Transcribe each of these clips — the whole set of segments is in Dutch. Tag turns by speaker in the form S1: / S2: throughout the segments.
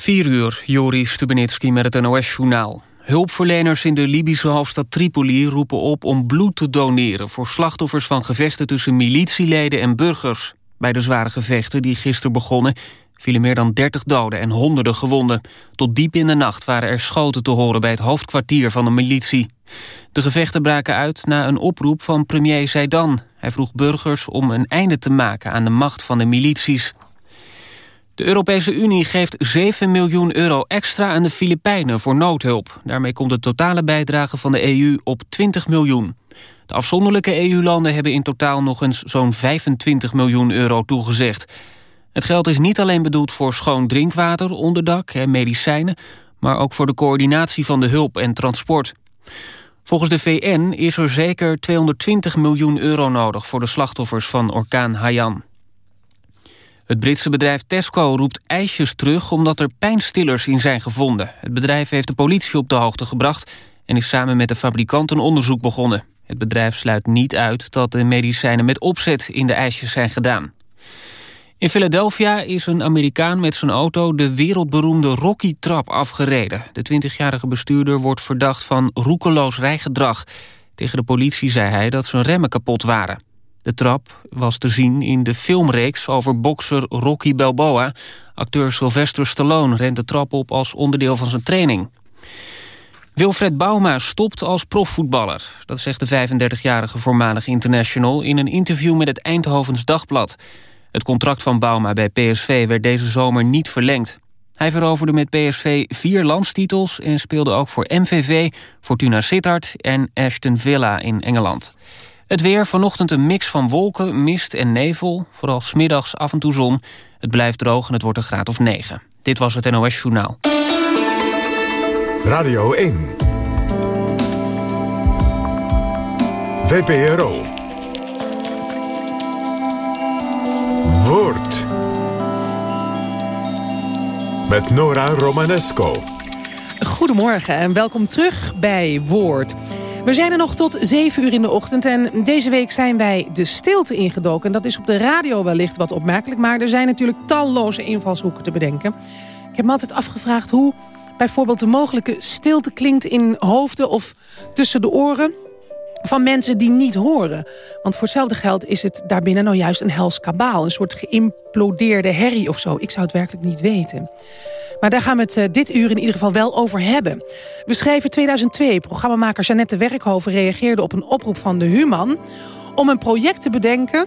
S1: 4 uur, Joris Stubenitski met het NOS-journaal. Hulpverleners in de Libische hoofdstad Tripoli roepen op om bloed te doneren... voor slachtoffers van gevechten tussen militieleden en burgers. Bij de zware gevechten die gisteren begonnen... vielen meer dan 30 doden en honderden gewonden. Tot diep in de nacht waren er schoten te horen bij het hoofdkwartier van de militie. De gevechten braken uit na een oproep van premier Zaidan. Hij vroeg burgers om een einde te maken aan de macht van de milities. De Europese Unie geeft 7 miljoen euro extra aan de Filipijnen voor noodhulp. Daarmee komt de totale bijdrage van de EU op 20 miljoen. De afzonderlijke EU-landen hebben in totaal nog eens zo'n 25 miljoen euro toegezegd. Het geld is niet alleen bedoeld voor schoon drinkwater, onderdak en medicijnen... maar ook voor de coördinatie van de hulp en transport. Volgens de VN is er zeker 220 miljoen euro nodig... voor de slachtoffers van orkaan Haiyan. Het Britse bedrijf Tesco roept ijsjes terug omdat er pijnstillers in zijn gevonden. Het bedrijf heeft de politie op de hoogte gebracht en is samen met de fabrikant een onderzoek begonnen. Het bedrijf sluit niet uit dat de medicijnen met opzet in de ijsjes zijn gedaan. In Philadelphia is een Amerikaan met zijn auto de wereldberoemde Rocky-trap afgereden. De 20-jarige bestuurder wordt verdacht van roekeloos rijgedrag. Tegen de politie zei hij dat zijn remmen kapot waren. De trap was te zien in de filmreeks over bokser Rocky Balboa. Acteur Sylvester Stallone rent de trap op als onderdeel van zijn training. Wilfred Bauma stopt als profvoetballer. Dat zegt de 35-jarige voormalig international... in een interview met het Eindhovens Dagblad. Het contract van Bauma bij PSV werd deze zomer niet verlengd. Hij veroverde met PSV vier landstitels... en speelde ook voor MVV, Fortuna Sittard en Aston Villa in Engeland. Het weer, vanochtend een mix van wolken, mist en nevel. Vooral smiddags af en toe zon. Het blijft droog en het wordt een graad of 9. Dit was het NOS Journaal.
S2: Radio 1. VPRO. Woord. Met Nora Romanesco.
S3: Goedemorgen en welkom terug bij Woord. We zijn er nog tot 7 uur in de ochtend en deze week zijn wij de stilte ingedoken. En dat is op de radio wellicht wat opmerkelijk, maar er zijn natuurlijk talloze invalshoeken te bedenken. Ik heb me altijd afgevraagd hoe bijvoorbeeld de mogelijke stilte klinkt in hoofden of tussen de oren van mensen die niet horen. Want voor hetzelfde geld is het daarbinnen nou juist een hels kabaal. Een soort geïmplodeerde herrie of zo. Ik zou het werkelijk niet weten. Maar daar gaan we het uh, dit uur in ieder geval wel over hebben. We schreven 2002. Programmamaker Jeannette Werkhoven reageerde op een oproep van de Human... om een project te bedenken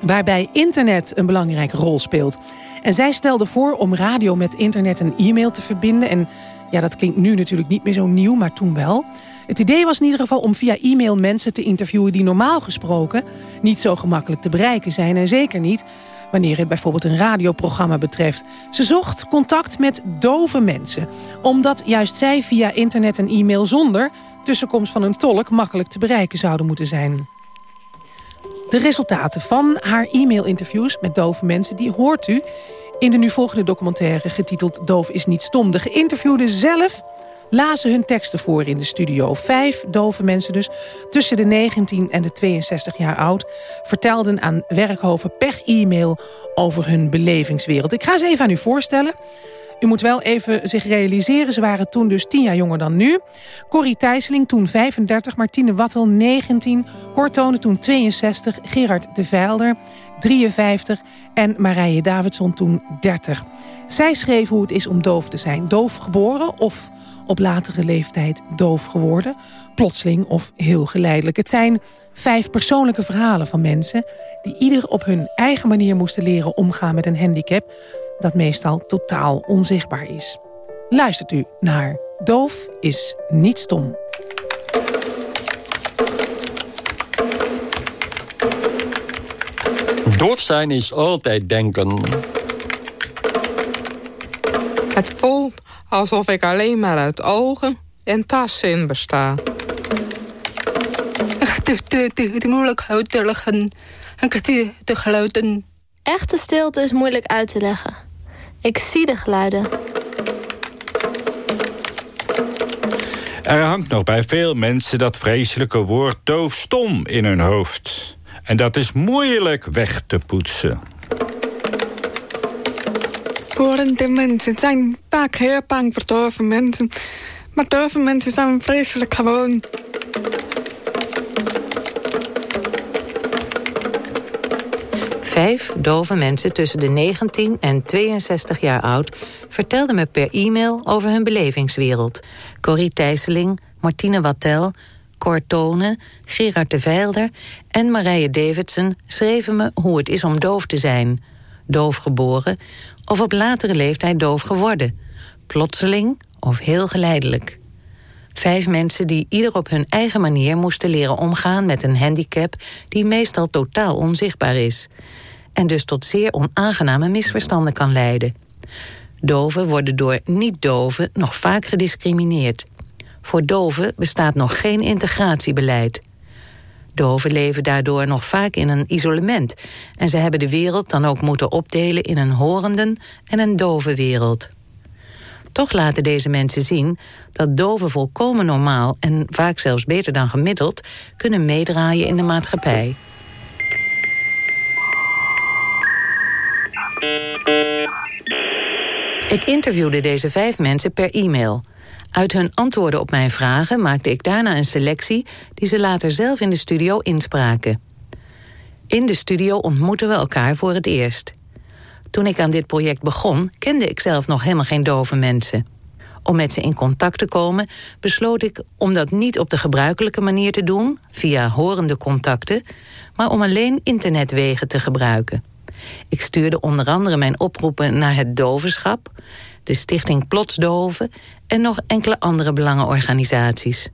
S3: waarbij internet een belangrijke rol speelt. En zij stelde voor om radio met internet en e-mail te verbinden... en ja, dat klinkt nu natuurlijk niet meer zo nieuw, maar toen wel. Het idee was in ieder geval om via e-mail mensen te interviewen... die normaal gesproken niet zo gemakkelijk te bereiken zijn. En zeker niet wanneer het bijvoorbeeld een radioprogramma betreft. Ze zocht contact met dove mensen. Omdat juist zij via internet en e-mail zonder tussenkomst van een tolk... makkelijk te bereiken zouden moeten zijn. De resultaten van haar e-mail-interviews met dove mensen... die hoort u in de nu volgende documentaire getiteld Doof is niet stom. De geïnterviewden zelf lazen hun teksten voor in de studio. Vijf dove mensen dus, tussen de 19 en de 62 jaar oud... vertelden aan Werkhoven per e-mail over hun belevingswereld. Ik ga ze even aan u voorstellen. U moet wel even zich realiseren, ze waren toen dus 10 jaar jonger dan nu. Corrie Thijsseling toen 35, Martine Wattel 19, Cortone toen 62, Gerard de Veilder 53 en Marije Davidson toen 30. Zij schreven hoe het is om doof te zijn. Doof geboren of op latere leeftijd doof geworden. Plotseling of heel geleidelijk. Het zijn vijf persoonlijke verhalen van mensen... die ieder op hun eigen manier moesten leren omgaan met een handicap... dat meestal totaal onzichtbaar is. Luistert u naar Doof is niet stom.
S4: Doof zijn is altijd denken.
S5: Het voelt alsof ik alleen maar uit ogen en tassen besta. Moeilijk uit te leggen. Te geluiden.
S6: Echte stilte is moeilijk uit te leggen. Ik zie de geluiden.
S7: Er hangt nog bij veel mensen dat vreselijke woord doofstom in hun hoofd. En dat is moeilijk weg te poetsen.
S8: Horende mensen zijn vaak heel bang voor dove mensen. Maar dove mensen zijn vreselijk gewoon.
S9: Vijf dove mensen tussen de 19 en 62 jaar oud vertelden me per e-mail over hun belevingswereld. Corrie Thijsseling, Martine Wattel, Cor Tone, Gerard de Veilder en Marije Davidson schreven me hoe het is om doof te zijn. Doof geboren of op latere leeftijd doof geworden. Plotseling of heel geleidelijk. Vijf mensen die ieder op hun eigen manier moesten leren omgaan met een handicap die meestal totaal onzichtbaar is. En dus tot zeer onaangename misverstanden kan leiden. Doven worden door niet-doven nog vaak gediscrimineerd. Voor doven bestaat nog geen integratiebeleid. Doven leven daardoor nog vaak in een isolement en ze hebben de wereld dan ook moeten opdelen in een horenden en een dove wereld. Toch laten deze mensen zien dat doven volkomen normaal en vaak zelfs beter dan gemiddeld kunnen meedraaien in de maatschappij. Ik interviewde deze vijf mensen per e-mail. Uit hun antwoorden op mijn vragen maakte ik daarna een selectie die ze later zelf in de studio inspraken. In de studio ontmoeten we elkaar voor het eerst. Toen ik aan dit project begon, kende ik zelf nog helemaal geen dove mensen. Om met ze in contact te komen, besloot ik om dat niet op de gebruikelijke manier te doen, via horende contacten, maar om alleen internetwegen te gebruiken. Ik stuurde onder andere mijn oproepen naar het dovenschap, de stichting Plotsdoven en nog enkele andere belangenorganisaties.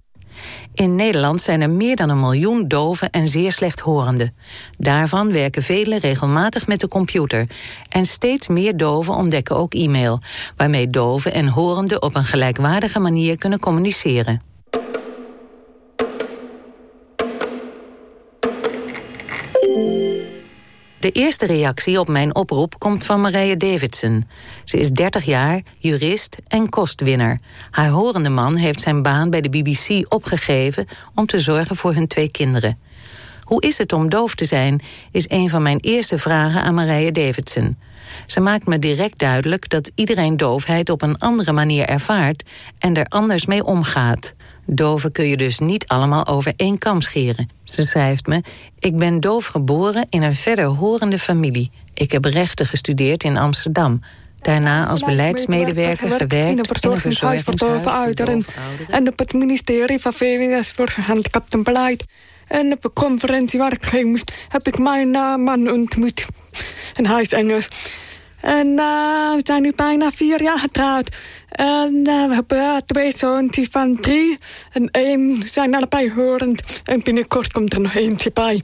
S9: In Nederland zijn er meer dan een miljoen doven en zeer slechthorenden. Daarvan werken velen regelmatig met de computer. En steeds meer doven ontdekken ook e-mail, waarmee doven en horenden op een gelijkwaardige manier kunnen communiceren. De eerste reactie op mijn oproep komt van Marije Davidson. Ze is 30 jaar, jurist en kostwinner. Haar horende man heeft zijn baan bij de BBC opgegeven om te zorgen voor hun twee kinderen. Hoe is het om doof te zijn, is een van mijn eerste vragen aan Marije Davidson. Ze maakt me direct duidelijk dat iedereen doofheid op een andere manier ervaart en er anders mee omgaat. Doven kun je dus niet allemaal over één kam scheren. Ze schrijft me: Ik ben doof geboren in een verder horende familie. Ik heb rechten gestudeerd in Amsterdam. Daarna als beleidsmedewerker gewerkt in een verzorgingshuis voor dove ouderen.
S8: En op het ministerie van VWS voor gehandicaptenbeleid. En op een conferentie waar ik heen moest, heb ik mijn uh, man ontmoet. En hij is Engels. En uh, we zijn nu bijna vier jaar getrouwd. En uh, we hebben twee zoons van drie. En één zijn allebei horend. En binnenkort komt er nog eentje bij.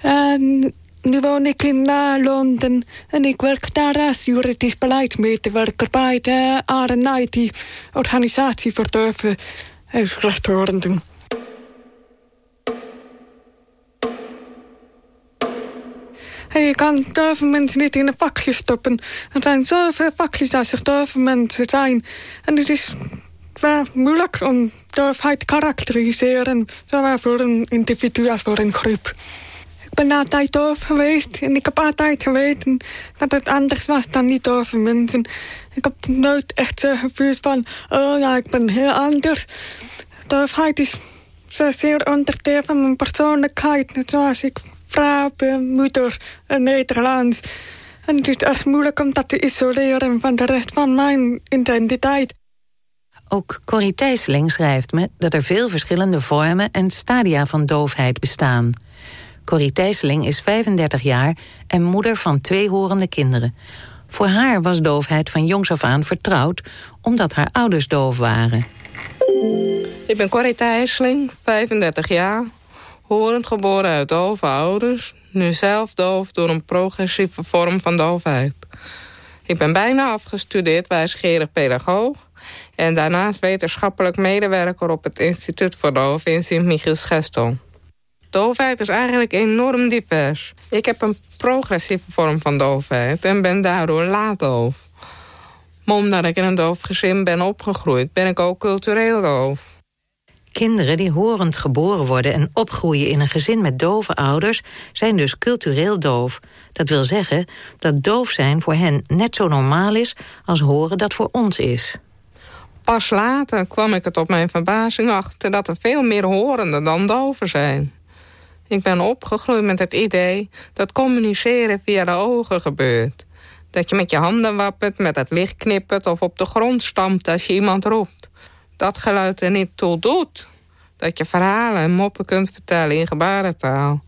S8: En nu woon ik in uh, Londen. En ik werk daar als juridisch beleidsmedewerker bij de RNIT, Organisatie voor Dove en Slechthorenden. En je kan dove mensen niet in een vakje stoppen. Er zijn zoveel vakjes als er dove mensen zijn. En het is wel moeilijk om doofheid te karakteriseren. Zowel voor een individu als voor een groep. Ik ben altijd doof geweest en ik heb altijd geweten dat het anders was dan niet dove mensen. Ik heb nooit echt zo gevoel van, oh ja, ik ben heel anders. Doofheid is zozeer onderdeel van mijn persoonlijkheid, zoals ik vrouw, moeder en Nederlands. En het is erg moeilijk om dat te isoleren van de rest van mijn identiteit.
S9: Ook Corrie Thijsseling schrijft me dat er veel verschillende vormen en stadia van doofheid bestaan. Corrie Thijsseling is 35 jaar en moeder van twee horende kinderen. Voor haar was doofheid van jongs af aan vertrouwd, omdat haar ouders doof waren.
S5: Ik ben Corrie Thijsseling, 35 jaar, horend geboren uit dove ouders, nu zelf doof door een progressieve vorm van doofheid. Ik ben bijna afgestudeerd wijsgerig pedagoog en daarnaast wetenschappelijk medewerker op het Instituut voor Doof in Sint-Michiels-Gestel. Doofheid is eigenlijk enorm divers. Ik heb een progressieve vorm van doofheid en ben daardoor laat doof. Maar omdat ik in een doof gezin ben opgegroeid, ben ik ook cultureel doof.
S9: Kinderen die horend geboren worden en opgroeien in een gezin met dove ouders zijn dus cultureel doof. Dat wil zeggen dat doof zijn voor hen net zo normaal is als horen dat voor ons is.
S5: Pas later kwam ik het op mijn verbazing achter dat er veel meer horenden dan doven zijn. Ik ben opgegroeid met het idee dat communiceren via de ogen gebeurt. Dat je met je handen wappert, met het licht knippert of op de grond stampt als je iemand roept. Dat geluid er niet toe doet. Dat je verhalen en moppen kunt vertellen in gebarentaal.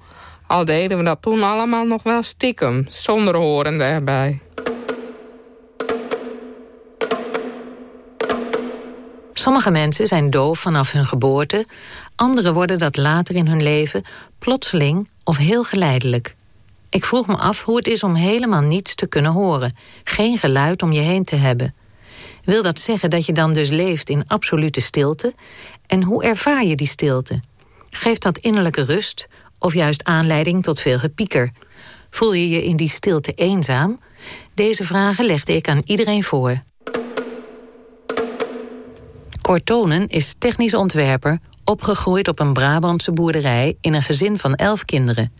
S5: Al deden we dat toen allemaal nog wel stiekem, zonder horende erbij.
S9: Sommige mensen zijn doof vanaf hun geboorte, anderen worden dat later in hun leven, plotseling of heel geleidelijk. Ik vroeg me af hoe het is om helemaal niets te kunnen horen, geen geluid om je heen te hebben. Wil dat zeggen dat je dan dus leeft in absolute stilte? En hoe ervaar je die stilte? Geeft dat innerlijke rust of juist aanleiding tot veel gepieker? Voel je je in die stilte eenzaam? Deze vragen legde ik aan iedereen voor. Cortonen is technisch ontwerper, opgegroeid op een Brabantse boerderij in een gezin van elf kinderen.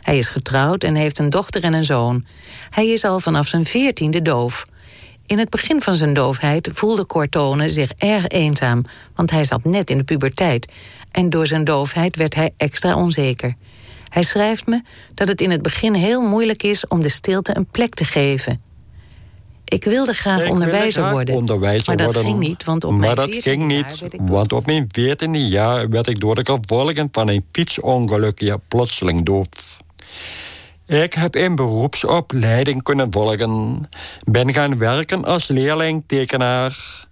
S9: Hij is getrouwd en heeft een dochter en een zoon. Hij is al vanaf zijn veertiende doof. In het begin van zijn doofheid voelde Cortone zich erg eenzaam, want hij zat net in de puberteit. En door zijn doofheid werd hij extra onzeker. Hij schrijft me dat het in het begin heel moeilijk is om de stilte een plek te geven. Ik wilde graag
S4: Ik
S9: onderwijzer
S4: graag
S9: worden.
S4: onderwijzer
S9: maar dat
S4: worden.
S9: ging niet, want op
S4: maar
S9: mijn
S4: dat
S9: 14e
S4: ging
S9: jaar
S4: niet,
S9: werd ik
S4: want op mijn veertiende jaar werd ik door de gevolgen van een fietsongeluk ja, plotseling doof. Ik heb een beroepsopleiding kunnen volgen, ben gaan werken als leerling-tekenaar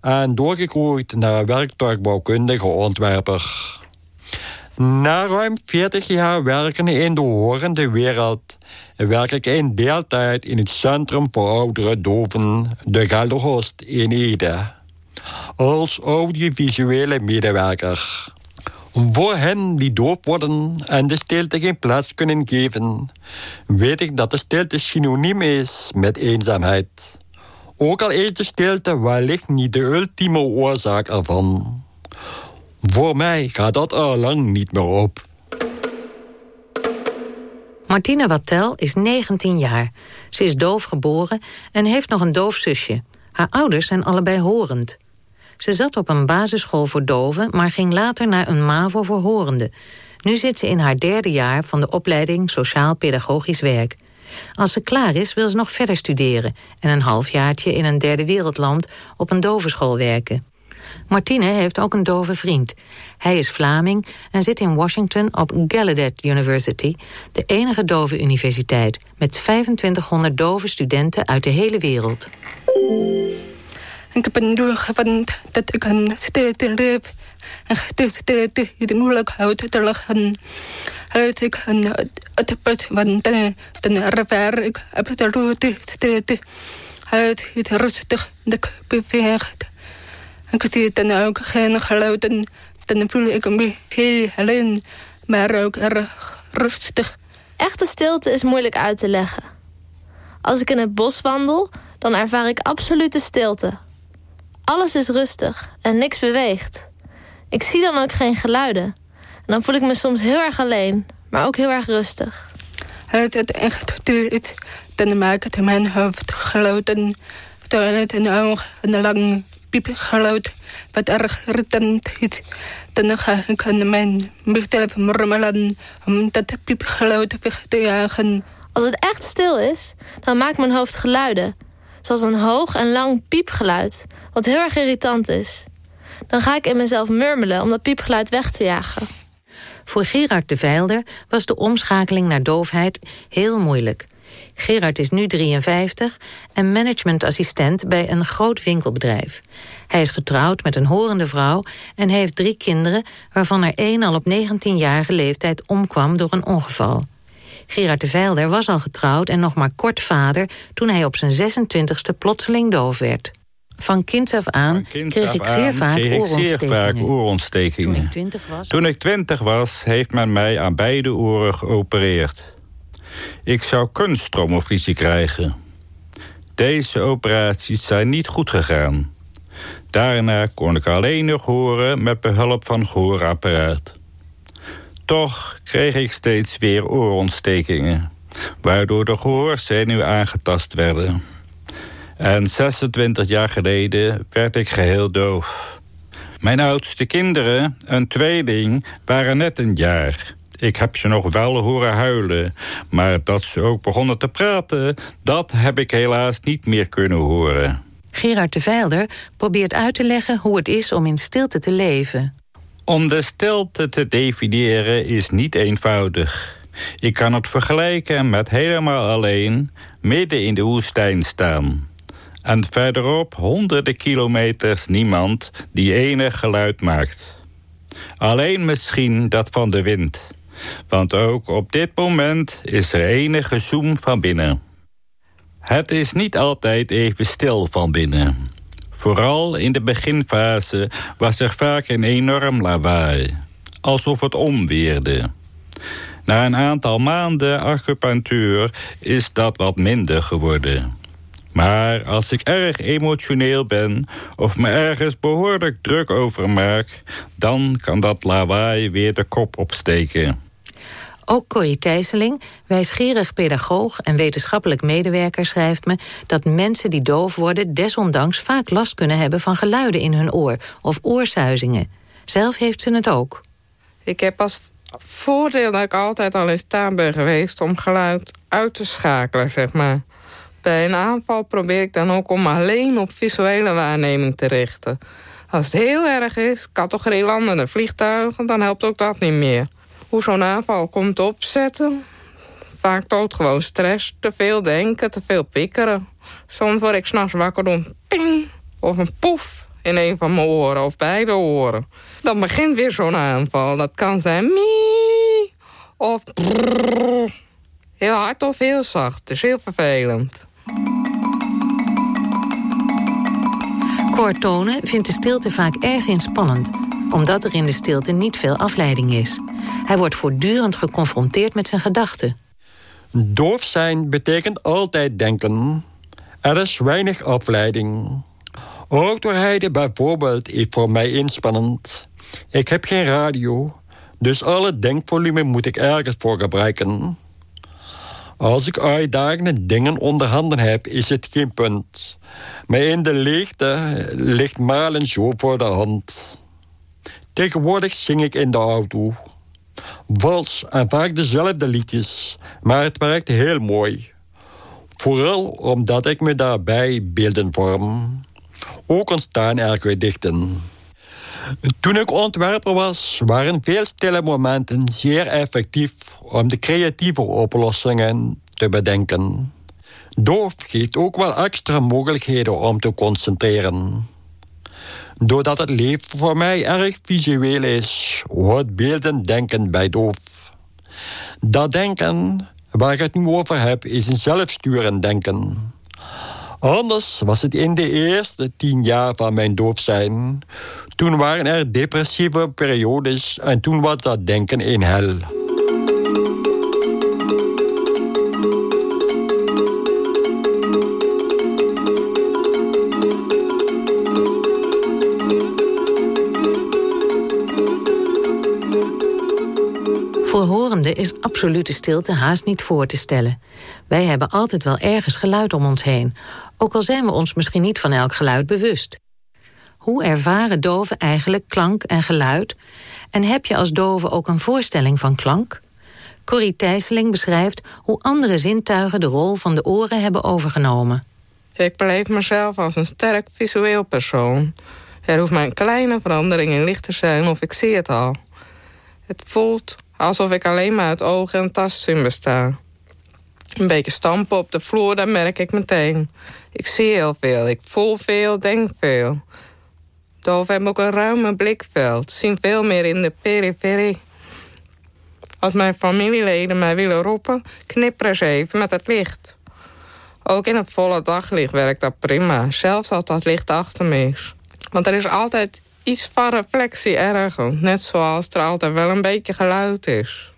S4: en doorgegroeid naar werktuigbouwkundige ontwerper. Na ruim 40 jaar werken in de horende wereld werk ik in deeltijd in het Centrum voor Oudere Doven, de Gelderhorst in Ede. Als audiovisuele medewerker. Voor hen die doof worden en de stilte geen plaats kunnen geven, weet ik dat de stilte synoniem is met eenzaamheid. Ook al is de stilte wellicht niet de ultieme oorzaak ervan. Voor mij gaat dat al lang niet meer op.
S9: Martina Wattel is 19 jaar. Ze is doof geboren en heeft nog een doof zusje. Haar ouders zijn allebei horend. Ze zat op een basisschool voor doven, maar ging later naar een MAVO voor horenden. Nu zit ze in haar derde jaar van de opleiding Sociaal-Pedagogisch Werk. Als ze klaar is, wil ze nog verder studeren... en een halfjaartje in een derde wereldland op een dovenschool werken. Martine heeft ook een dove vriend. Hij is Vlaming en zit in Washington op Gallaudet University... de enige dove universiteit... met 2500 dove studenten uit de hele wereld.
S8: Ik heb een doorgevond dat ik een stilte leef. En stilte het moeilijk uit te leggen. Uit ik een het put van de, de rivier. Ik rode stilte. Uit het rustig de beweegt. Ik zie dan ook geen geluiden. Dan voel ik me heel alleen. Maar ook erg rustig.
S6: Echte stilte is moeilijk uit te leggen. Als ik in het bos wandel, dan ervaar ik absolute stilte. Alles is rustig en niks beweegt. Ik zie dan ook geen geluiden. En dan voel ik me soms heel erg alleen, maar ook heel erg rustig.
S8: Het het echt het dan maakt het in mijn hoofd geluiden. Terwijl het een oog en een lang piepgeluid wat erg irritant is. Dan ga ik aan mijn mezelf murmelen om dat piepgeluid weg te jagen.
S6: Als het echt stil is, dan maakt mijn hoofd geluiden. Zoals een hoog en lang piepgeluid, wat heel erg irritant is. Dan ga ik in mezelf murmelen om dat piepgeluid weg te jagen.
S9: Voor Gerard de Veilder was de omschakeling naar doofheid heel moeilijk. Gerard is nu 53 en managementassistent bij een groot winkelbedrijf. Hij is getrouwd met een horende vrouw en heeft drie kinderen... waarvan er één al op 19-jarige leeftijd omkwam door een ongeval. Gerard de Veilder was al getrouwd en nog maar kort vader... toen hij op zijn 26e plotseling doof werd. Van kinds af aan
S7: Kind
S9: kreeg
S7: af
S9: ik zeer
S7: aan
S9: vaak
S7: kreeg ik zeer vaak
S9: oorontstekingen. Toen ik 20 was,
S7: Toen ik twintig was, heeft men mij aan beide oren geopereerd. Ik zou kunststromovisie krijgen. Deze operaties zijn niet goed gegaan. Daarna kon ik alleen nog horen met behulp van gehoorapparaat. Toch kreeg ik steeds weer oorontstekingen, waardoor de gehoorzenuwen aangetast werden. En 26 jaar geleden werd ik geheel doof. Mijn oudste kinderen, een tweeling, waren net een jaar. Ik heb ze nog wel horen huilen, maar dat ze ook begonnen te praten, dat heb ik helaas niet meer kunnen horen.
S9: Gerard de Veilder probeert uit te leggen hoe het is om in stilte te leven.
S7: Om de stilte te definiëren is niet eenvoudig. Ik kan het vergelijken met helemaal alleen midden in de woestijn staan. En verderop honderden kilometers niemand die enig geluid maakt. Alleen misschien dat van de wind. Want ook op dit moment is er enige zoem van binnen. Het is niet altijd even stil van binnen. Vooral in de beginfase was er vaak een enorm lawaai. Alsof het omweerde. Na een aantal maanden acupunctuur is dat wat minder geworden. Maar als ik erg emotioneel ben of me ergens behoorlijk druk over maak, dan kan dat lawaai weer de kop opsteken.
S9: Ook Corrie Thijsseling, wijsgerig pedagoog en wetenschappelijk medewerker, schrijft me dat mensen die doof worden desondanks vaak last kunnen hebben van geluiden in hun oor of oorsuizingen. Zelf heeft ze het ook.
S5: Ik heb als voordeel dat ik altijd al in staat ben geweest om geluid uit te schakelen, zeg maar. Bij een aanval probeer ik dan ook om alleen op visuele waarneming te richten. Als het heel erg is, categorie landende vliegtuigen, dan helpt ook dat niet meer hoe zo'n aanval komt opzetten. Vaak tot gewoon stress, te veel denken, te veel pikkeren. Soms word ik s'nachts wakker door een ping of een poef in een van mijn oren of beide oren. Dan begint weer zo'n aanval. Dat kan zijn mie of brrr. Heel hard of heel zacht. Het is heel vervelend.
S9: Koortonen vindt de stilte vaak erg inspannend omdat er in de stilte niet veel afleiding is. Hij wordt voortdurend geconfronteerd met zijn gedachten.
S4: Doof zijn betekent altijd denken. Er is weinig afleiding. Autorijden bijvoorbeeld is voor mij inspannend. Ik heb geen radio, dus alle denkvolume moet ik ergens voor gebruiken. Als ik uitdagende dingen onder handen heb, is het geen punt. Maar in de leegte ligt malen zo voor de hand. Tegenwoordig zing ik in de auto. Vals en vaak dezelfde liedjes, maar het werkt heel mooi. Vooral omdat ik me daarbij beelden vorm. Ook ontstaan er gedichten. Toen ik ontwerper was, waren veel stille momenten zeer effectief om de creatieve oplossingen te bedenken. Doof geeft ook wel extra mogelijkheden om te concentreren. Doordat het leven voor mij erg visueel is, wordt beelden denken bij doof. Dat denken waar ik het nu over heb, is een zelfsturend denken. Anders was het in de eerste tien jaar van mijn doof zijn. Toen waren er depressieve periodes en toen was dat denken een hel.
S9: Is absolute stilte haast niet voor te stellen. Wij hebben altijd wel ergens geluid om ons heen, ook al zijn we ons misschien niet van elk geluid bewust. Hoe ervaren doven eigenlijk klank en geluid? En heb je als dove ook een voorstelling van klank? Corrie Thijsseling beschrijft hoe andere zintuigen de rol van de oren hebben overgenomen.
S5: Ik beleef mezelf als een sterk visueel persoon. Er hoeft maar een kleine verandering in licht te zijn of ik zie het al. Het voelt Alsof ik alleen maar uit ogen en tastzin besta. Een beetje stampen op de vloer, dat merk ik meteen. Ik zie heel veel, ik voel veel, denk veel. Doof hebben ook een ruime blikveld, zien veel meer in de periferie. Als mijn familieleden mij willen roepen, knipperen ze even met het licht. Ook in het volle daglicht werkt dat prima, zelfs als dat licht achter me is. Want er is altijd iets van reflectie ergens. Net zoals er altijd wel een beetje geluid is.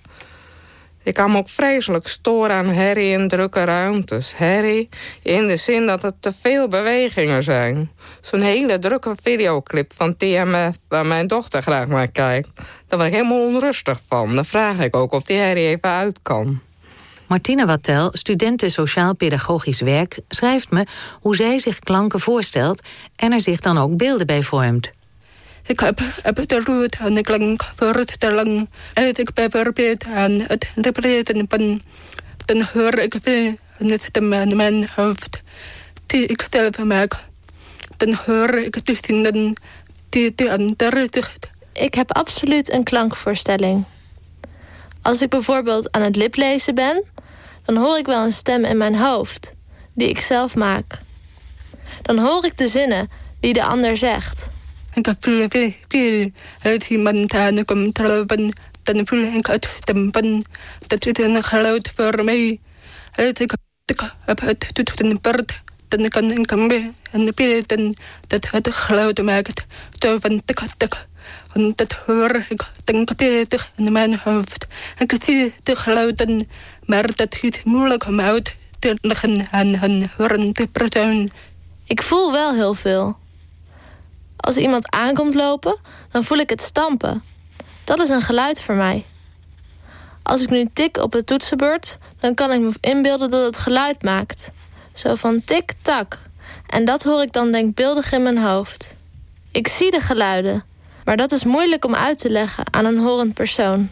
S5: Ik kan me ook vreselijk storen aan herrie in drukke ruimtes. Herrie in de zin dat er te veel bewegingen zijn. Zo'n hele drukke videoclip van TMF waar mijn dochter graag naar kijkt. Daar word ik helemaal onrustig van. Dan vraag ik ook of die herrie even uit kan.
S9: Martina Wattel, studenten sociaal-pedagogisch werk, schrijft me hoe zij zich klanken voorstelt en er zich dan ook beelden bij vormt.
S8: Ik heb, aan de klank voorstelling en ik bijvoorbeeld aan het repeteren van dan hoor ik veel het stem in mijn hoofd die ik zelf maak. Dan hoor ik de zinnen die de andere zegt.
S6: Ik heb absoluut een klankvoorstelling. Als ik bijvoorbeeld aan het liplezen ben, dan hoor ik wel een stem in mijn hoofd, die ik zelf maak. Dan hoor ik de zinnen die de ander zegt.
S8: Ik heb veel, veel, veel uit iemand aankomt lopen, dan voel ik het stemmen. Dat is een geluid voor mij. Als ik heb het doet een bord, dan kan ik hem weer en pillen dat het geluid maakt. Zo van tik, tik. Want dat hoor ik, denk ik, in mijn hoofd. Ik zie de geluiden maar dat is moeilijk om uit te leggen aan een horende persoon.
S6: Ik voel wel heel veel. Als iemand aankomt lopen, dan voel ik het stampen. Dat is een geluid voor mij. Als ik nu tik op het toetsenbord, dan kan ik me inbeelden dat het geluid maakt. Zo van tik-tak. En dat hoor ik dan denkbeeldig in mijn hoofd. Ik zie de geluiden, maar dat is moeilijk om uit te leggen aan een horend persoon.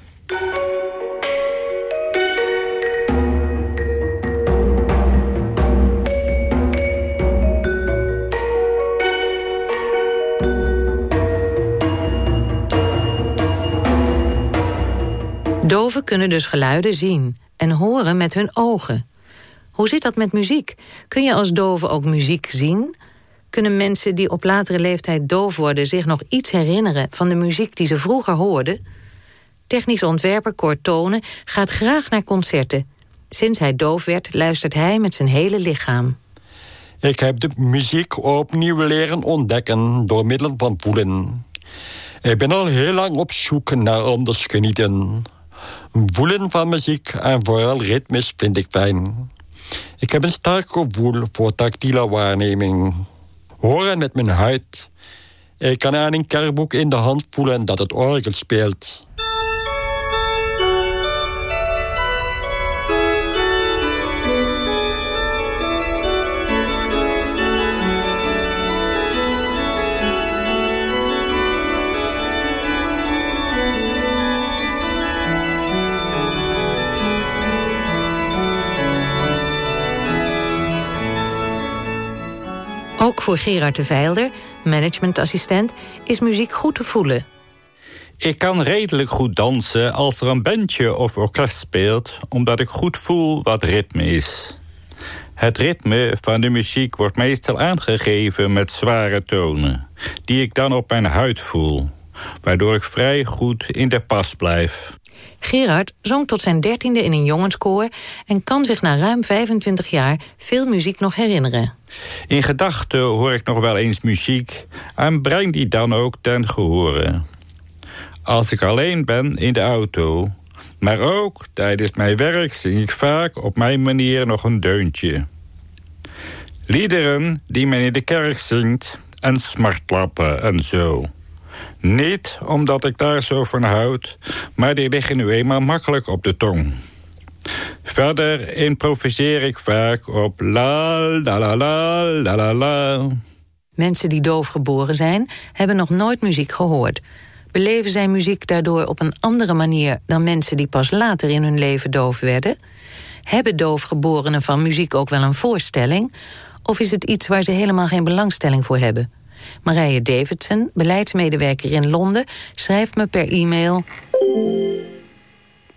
S9: Doven kunnen dus geluiden zien en horen met hun ogen. Hoe zit dat met muziek? Kun je als dove ook muziek zien? Kunnen mensen die op latere leeftijd doof worden... zich nog iets herinneren van de muziek die ze vroeger hoorden? Technisch ontwerper Tonen gaat graag naar concerten. Sinds hij doof werd, luistert hij met zijn hele lichaam.
S4: Ik heb de muziek opnieuw leren ontdekken door middel van voelen. Ik ben al heel lang op zoek naar anders genieten. Voelen van muziek en vooral ritmes vind ik fijn. Ik heb een sterk gevoel voor tactiele waarneming. Horen met mijn huid. Ik kan aan een kerkboek in de hand voelen dat het orgel speelt.
S9: Ook voor Gerard de Veilder, managementassistent, is muziek goed te voelen.
S7: Ik kan redelijk goed dansen als er een bandje of orkest speelt, omdat ik goed voel wat ritme is. Het ritme van de muziek wordt meestal aangegeven met zware tonen, die ik dan op mijn huid voel, waardoor ik vrij goed in de pas blijf.
S9: Gerard zong tot zijn dertiende in een jongenskoor en kan zich na ruim 25 jaar veel muziek nog herinneren.
S7: In gedachten hoor ik nog wel eens muziek en breng die dan ook ten gehore. Als ik alleen ben in de auto, maar ook tijdens mijn werk zing ik vaak op mijn manier nog een deuntje. Liederen die men in de kerk zingt en smartlappen en zo. Niet omdat ik daar zo van houd, maar die liggen nu eenmaal makkelijk op de tong. Verder improviseer ik vaak op la la la la la la la.
S9: Mensen die doof geboren zijn, hebben nog nooit muziek gehoord. Beleven zij muziek daardoor op een andere manier dan mensen die pas later in hun leven doof werden? Hebben doofgeborenen van muziek ook wel een voorstelling? Of is het iets waar ze helemaal geen belangstelling voor hebben? Marije Davidson, beleidsmedewerker in Londen, schrijft me per e-mail.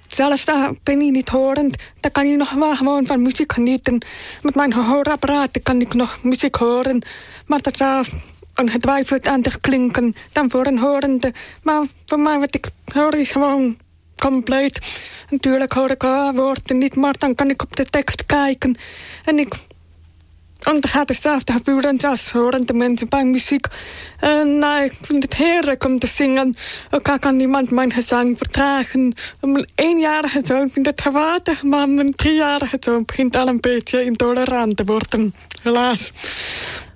S8: Zelfs daar ben je niet horend. Dan kan je nog wel gewoon van muziek genieten. Met mijn gehoorapparaat kan ik nog muziek horen. Maar dat zou aan te klinken dan voor een horende. Maar voor mij wat ik hoor is gewoon compleet. Natuurlijk hoor ik woorden niet, maar dan kan ik op de tekst kijken. En ik En dan gaat dezelfde gebeuren als horende mensen bij muziek. En nou, ik vind het heerlijk om te zingen. Ook kan niemand mijn gezang vertragen. Mijn eenjarige zoon vindt het geweldig, maar mijn driejarige zoon begint al een beetje intolerant te worden. Helaas.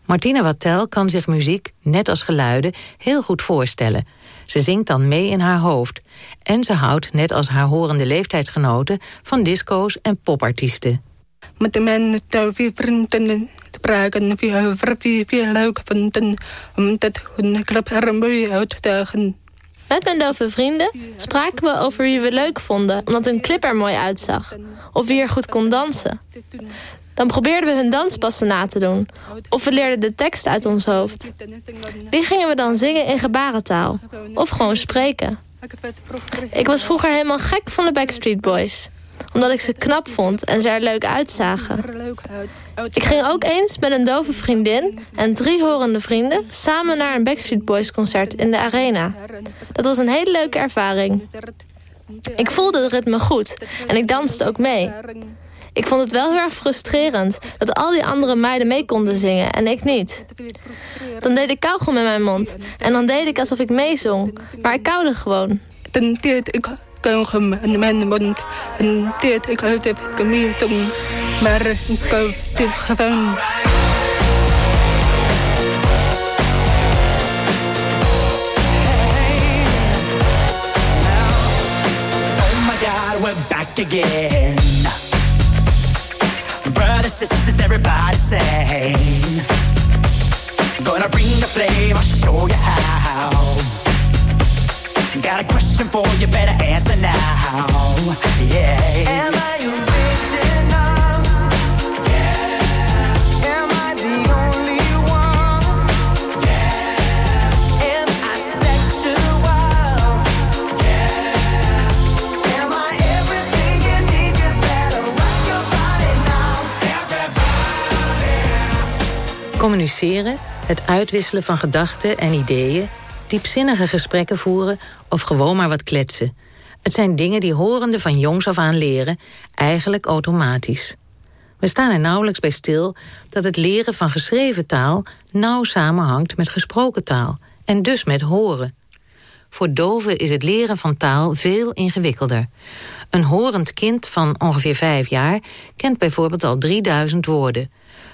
S9: Martina Wattel kan zich muziek, net als geluiden, heel goed voorstellen. Ze zingt dan mee in haar hoofd. En ze houdt, net als haar horende leeftijdsgenoten, van disco's en popartiesten.
S5: Met de mensen vrienden te praten, veel, veel, veel leuk hun er mooi.
S6: Met mijn dove vrienden spraken we over wie we leuk vonden... omdat hun clip er mooi uitzag. Of wie er goed kon dansen. Dan probeerden we hun danspassen na te doen. Of we leerden de tekst uit ons hoofd. Die gingen we dan zingen in gebarentaal. Of gewoon spreken. Ik was vroeger helemaal gek van de Backstreet Boys omdat ik ze knap vond en ze er leuk uitzagen. Ik ging ook eens met een dove vriendin en drie horende vrienden... samen naar een Backstreet Boys concert in de arena. Dat was een hele leuke ervaring. Ik voelde het ritme goed en ik danste ook mee. Ik vond het wel heel erg frustrerend dat al die andere meiden mee konden zingen en ik niet. Dan deed ik kauwgom in mijn mond en dan deed ik alsof ik meezong, maar ik kauwde gewoon.
S5: Ik alsof ik meezong, maar ik kauwde gewoon.
S10: Oh my God, we're back again. Brothers, sisters, everybody sing. Gonna bring the flame, I'll show you how. Got a question for you, better answer now. Yeah. Am I original? Yeah. Am I the only one? Yeah. Am I sexual? Yeah. Am I everything you need? You better rock your body now.
S9: Communiceren, het uitwisselen van gedachten en ideeën... diepzinnige gesprekken voeren of gewoon maar wat kletsen. Het zijn dingen die horenden van jongs af aan leren, eigenlijk automatisch. We staan er nauwelijks bij stil dat het leren van geschreven taal... nauw samenhangt met gesproken taal en dus met horen. Voor doven is het leren van taal veel ingewikkelder. Een horend kind van ongeveer vijf jaar kent bijvoorbeeld al 3000 woorden.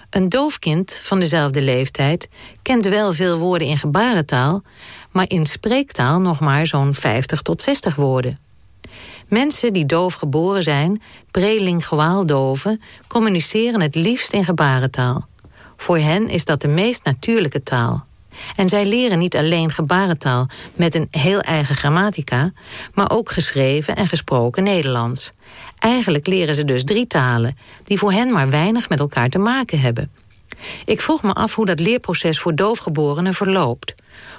S9: Een doof kind van dezelfde leeftijd kent wel veel woorden in gebarentaal, maar in spreektaal nog maar zo'n 50 tot 60 woorden. Mensen die doof geboren zijn, prelinguaal doven, communiceren het liefst in gebarentaal. Voor hen is dat de meest natuurlijke taal. En zij leren niet alleen gebarentaal met een heel eigen grammatica, maar ook geschreven en gesproken Nederlands. Eigenlijk leren ze dus drie talen, die voor hen maar weinig met elkaar te maken hebben. Ik vroeg me af hoe dat leerproces voor doofgeborenen verloopt.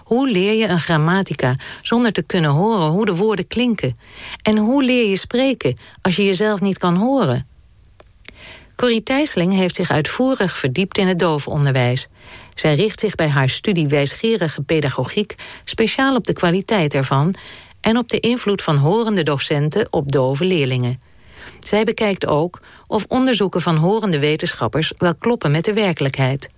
S9: Hoe leer je een grammatica zonder te kunnen horen hoe de woorden klinken? En hoe leer je spreken als je jezelf niet kan horen? Corrie Thijsling heeft zich uitvoerig verdiept in het dovenonderwijs. Zij richt zich bij haar studie wijsgerige pedagogiek speciaal op de kwaliteit ervan en op de invloed van horende docenten op dove leerlingen. Zij bekijkt ook of onderzoeken van horende wetenschappers wel kloppen met de werkelijkheid.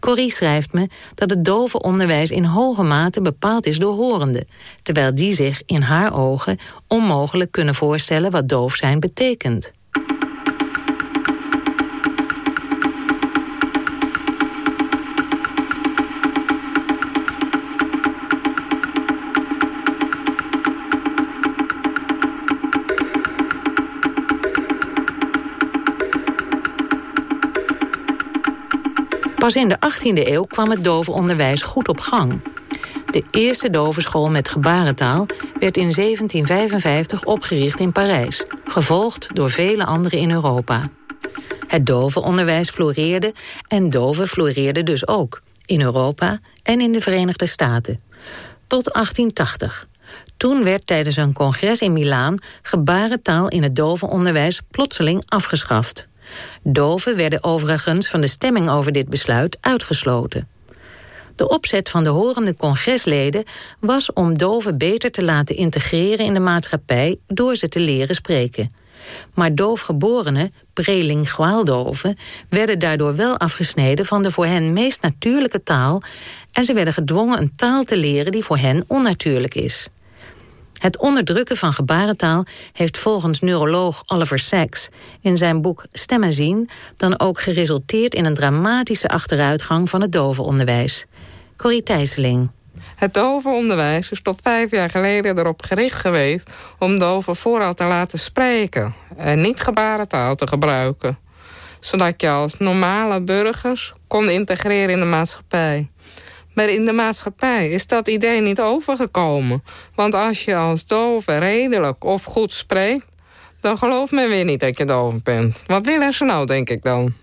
S9: Corrie schrijft me dat het dove onderwijs in hoge mate bepaald is door horenden, terwijl die zich in haar ogen onmogelijk kunnen voorstellen wat doof zijn betekent. Pas in de 18e eeuw kwam het dovenonderwijs goed op gang. De eerste dovenschool met gebarentaal werd in 1755 opgericht in Parijs, gevolgd door vele andere in Europa. Het dovenonderwijs floreerde en doven floreerden dus ook, in Europa en in de Verenigde Staten. Tot 1880. Toen werd tijdens een congres in Milaan gebarentaal in het dovenonderwijs plotseling afgeschaft. Doven werden overigens van de stemming over dit besluit uitgesloten. De opzet van de horende congresleden was om doven beter te laten integreren in de maatschappij door ze te leren spreken. Maar doofgeborenen, prelinguaaldoven, werden daardoor wel afgesneden van de voor hen meest natuurlijke taal en ze werden gedwongen een taal te leren die voor hen onnatuurlijk is. Het onderdrukken van gebarentaal heeft volgens neuroloog Oliver Sacks in zijn boek Stemmen zien dan ook geresulteerd in een dramatische achteruitgang van het dovenonderwijs. Corrie Thijsseling.
S5: Het dovenonderwijs is tot vijf jaar geleden erop gericht geweest om doven vooral te laten spreken en niet gebarentaal te gebruiken. Zodat je als normale burgers kon integreren in de maatschappij. Maar in de maatschappij is dat idee niet overgekomen. Want als je als dove redelijk of goed spreekt... dan gelooft men weer niet dat je doof bent. Wat willen ze nou, denk ik dan?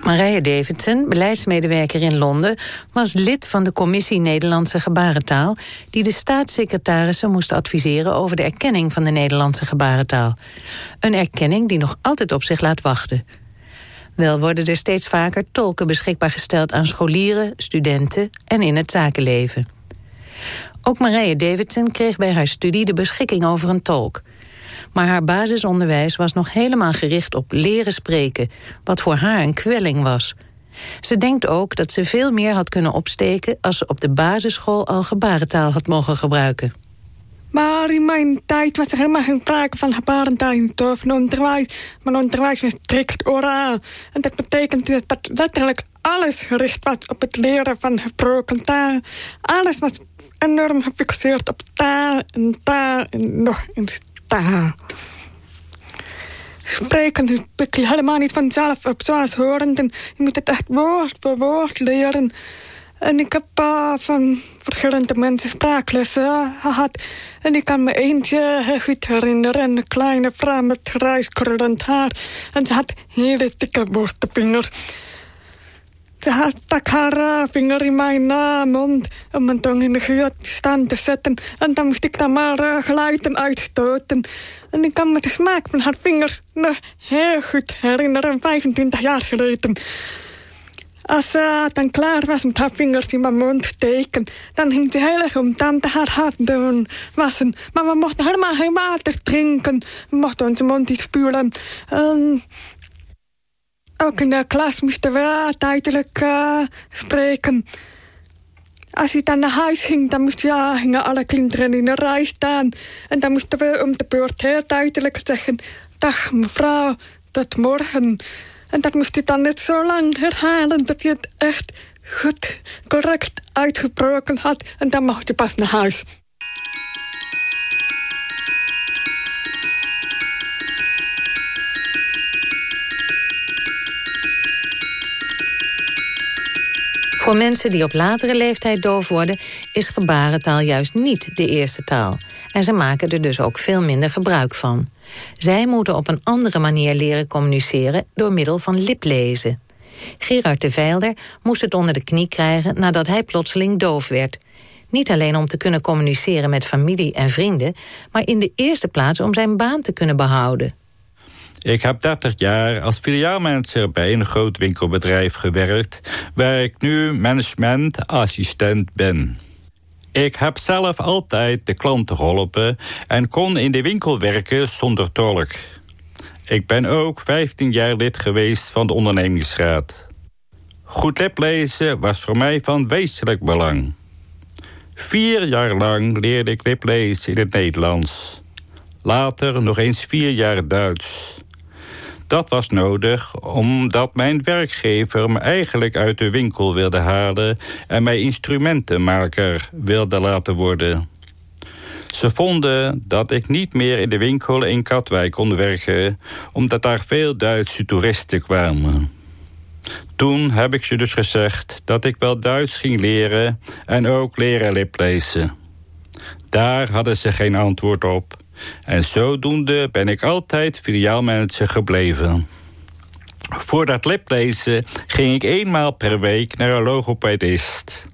S9: Marije Davidson, beleidsmedewerker in Londen, was lid van de Commissie Nederlandse Gebarentaal, die de staatssecretarissen moest adviseren over de erkenning van de Nederlandse gebarentaal. Een erkenning die nog altijd op zich laat wachten. Wel worden er steeds vaker tolken beschikbaar gesteld aan scholieren, studenten en in het zakenleven. Ook Marije Davidson kreeg bij haar studie de beschikking over een tolk. Maar haar basisonderwijs was nog helemaal gericht op leren spreken, wat voor haar een kwelling was. Ze denkt ook dat ze veel meer had kunnen opsteken als ze op de basisschool al gebarentaal had mogen gebruiken.
S8: Maar in mijn tijd was er helemaal geen sprake van gebarentaal in het onderwijs. Mijn onderwijs was strikt oraal. En dat betekent dus dat letterlijk alles gericht was op het leren van gesproken taal. Alles was enorm gefixeerd op taal en taal en nog eens taal. Spreken je helemaal niet vanzelf op zoals horenden. Je moet het echt woord voor woord leren. En ik heb uh, van verschillende mensen spraaklessen gehad. En ik kan me eentje heel goed herinneren. Een kleine vrouw met grijs krullend haar. En ze had hele dikke borstvingers. Ze stak haar vinger in mijn mond om mijn tong in de stand te zetten. En dan moest ik dan maar geluiden uitstoten. En ik kan me de smaak van haar vingers nog heel goed herinneren, 25 jaar geleden. Als ze dan klaar was met haar vingers in mijn mond steken... dan ging ze heel erg om tante haar handen wassen. Maar we mochten helemaal geen water drinken. We mochten onze mond niet. En ook in de klas moesten we duidelijk uh, spreken. Als je dan naar huis ging, dan moest, ja, gingen alle kinderen in een rij staan. En dan moesten we om de beurt heel duidelijk zeggen... Dag mevrouw, tot morgen. En dat moest je dan net zo lang herhalen dat je het echt goed, correct uitgebroken had. En dan mocht je pas naar huis.
S9: Voor mensen die op latere leeftijd doof worden, is gebarentaal juist niet de eerste taal. En ze maken er dus ook veel minder gebruik van. Zij moeten op een andere manier leren communiceren door middel van liplezen. Gerard de Veilder moest het onder de knie krijgen nadat hij plotseling doof werd. Niet alleen om te kunnen communiceren met familie en vrienden, maar in de eerste plaats om zijn baan te kunnen behouden.
S7: Ik heb 30 jaar als filiaalmanager bij een groot winkelbedrijf gewerkt, waar ik nu managementassistent ben. Ik heb zelf altijd de klanten geholpen en kon in de winkel werken zonder tolk. Ik ben ook 15 jaar lid geweest van de ondernemingsraad. Goed liplezen was voor mij van wezenlijk belang. Vier jaar lang leerde ik liplezen in het Nederlands. Later nog eens vier jaar Duits. Dat was nodig omdat mijn werkgever me eigenlijk uit de winkel wilde halen en mij instrumentenmaker wilde laten worden. Ze vonden dat ik niet meer in de winkel in Katwijk kon werken, omdat daar veel Duitse toeristen kwamen. Toen heb ik ze dus gezegd dat ik wel Duits ging leren en ook leren liplezen. Daar hadden ze geen antwoord op. En zodoende ben ik altijd filiaalmanager gebleven. Voor dat liplezen ging ik eenmaal per week naar een logopedist.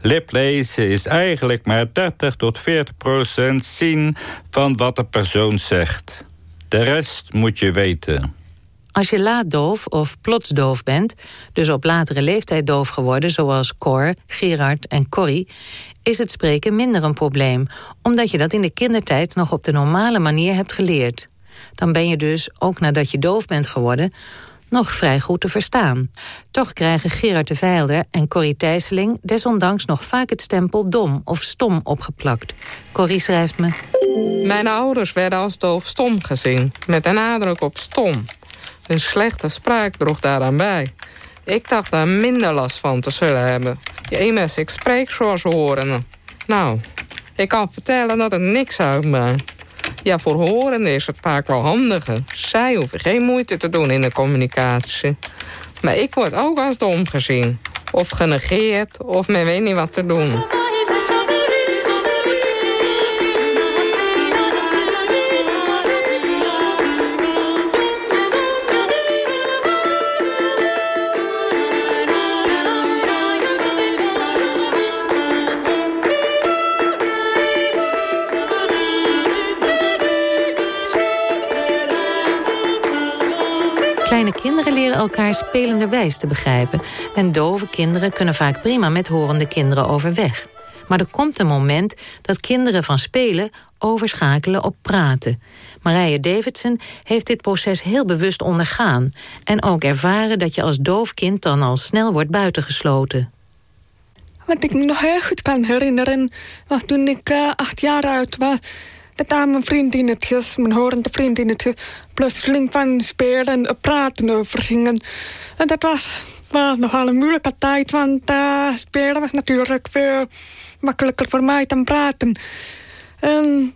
S7: Liplezen is eigenlijk maar 30 tot 40 procent zien van wat de persoon zegt. De rest moet je weten.
S9: Als je laaddoof of plotsdoof bent, dus op latere leeftijd doof geworden, zoals Cor, Gerard en Corrie, is het spreken minder een probleem, omdat je dat in de kindertijd nog op de normale manier hebt geleerd. Dan ben je dus, ook nadat je doof bent geworden, nog vrij goed te verstaan. Toch krijgen Gerard de Veilder en Corrie Thijsseling desondanks nog vaak het stempel dom of stom opgeplakt. Corrie schrijft me.
S5: Mijn ouders werden als doof stom gezien, met een nadruk op stom. Hun slechte spraak droeg daaraan bij. Ik dacht daar minder last van te zullen hebben. Immers, ik spreek zoals horen. Nou, ik kan vertellen dat het niks uitmaakt. Ja, voor horenden is het vaak wel handiger. Zij hoeven geen moeite te doen in de communicatie. Maar ik word ook als dom gezien. Of genegeerd, of men weet niet wat te doen.
S9: Kleine kinderen leren elkaar spelenderwijs te begrijpen. En dove kinderen kunnen vaak prima met horende kinderen overweg. Maar er komt een moment dat kinderen van spelen overschakelen op praten. Marije Davidson heeft dit proces heel bewust ondergaan. En ook ervaren dat je als doof kind dan al snel wordt buitengesloten.
S8: Wat ik me nog heel goed kan herinneren... was toen ik uh, acht jaar oud was dat daar mijn vriendinnetjes, mijn horende vriendinnetjes... plotseling van spelen en praten over gingen. En dat was wel nogal een moeilijke tijd, want uh, spelen was natuurlijk veel makkelijker voor mij dan praten. En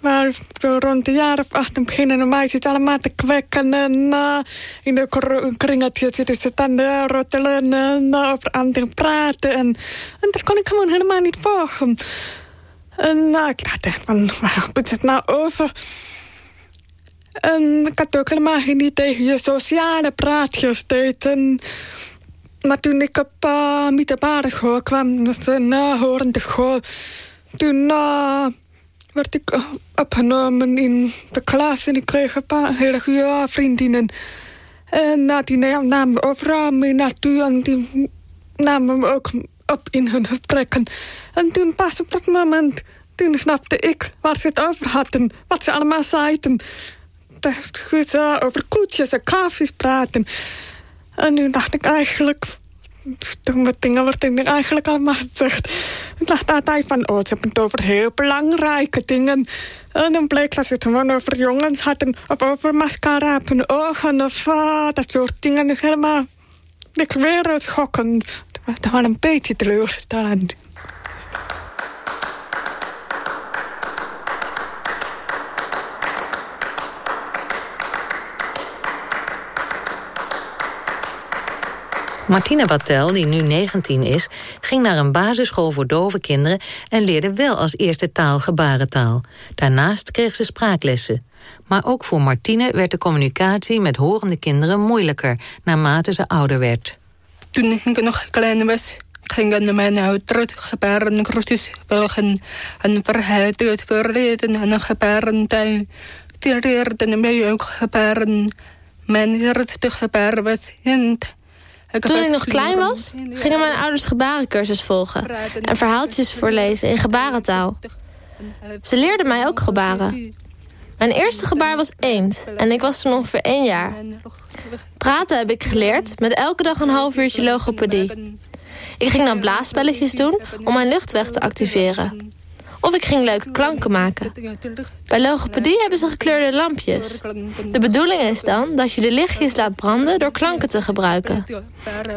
S8: maar rond de jaren of acht beginnen de meisjes allemaal te kwekken. En uh, in de kringetjes zitten ze dan uh, rottelen en uh, over anderen praten. En, en kon ik gewoon helemaal niet volgen. En ik dacht van, waar moet het nou over? En ik had ook helemaal geen idee je sociale praatjes deed. En, maar toen ik op uh, middelbare school kwam, was een uh, horende school. Toen uh, werd ik opgenomen in de klas en ik kreeg een paar hele goede vriendinnen. En uh, die namen me overal mee naartoe en die namen me ook op in hun gesprekken. En toen pas op dat moment, toen snapte ik waar ze het over hadden. Wat ze allemaal zeiden. Dat ze over koetjes en kaafjes praten. En nu dacht ik eigenlijk... Domme dingen worden er eigenlijk allemaal gezegd. Ik dacht altijd van, oh, ze hebben het over heel belangrijke dingen. En dan bleek dat ze het gewoon over jongens hadden. Of over mascara op hun ogen. Of uh, dat soort dingen. Is helemaal niks weer schokken was wel een beetje teleurstellend.
S9: Martina Wattel, die nu 19 is, ging naar een basisschool voor dove kinderen en leerde wel als eerste taal gebarentaal. Daarnaast kreeg ze spraaklessen. Maar ook voor Martine werd de communicatie met horende kinderen moeilijker naarmate ze ouder werd
S11: toen ik nog klein was, gingen mijn ouders gebarengroetjes volgen en verhaalden het verleden en gebarentaal. Die leerden mij ook gebaren. Mijn eerste gebaar was hint.
S6: Toen ik nog klein was, gingen mijn ouders gebarencursus volgen en verhaaltjes voorlezen in gebarentaal. Ze leerden mij ook gebaren. Mijn eerste gebaar was eend en ik was toen ongeveer één jaar. Praten heb ik geleerd met elke dag een half uurtje logopedie. Ik ging dan blaasspelletjes doen om mijn luchtweg te activeren. Of ik ging leuke klanken maken. Bij logopedie hebben ze gekleurde lampjes. De bedoeling is dan dat je de lichtjes laat branden door klanken te gebruiken.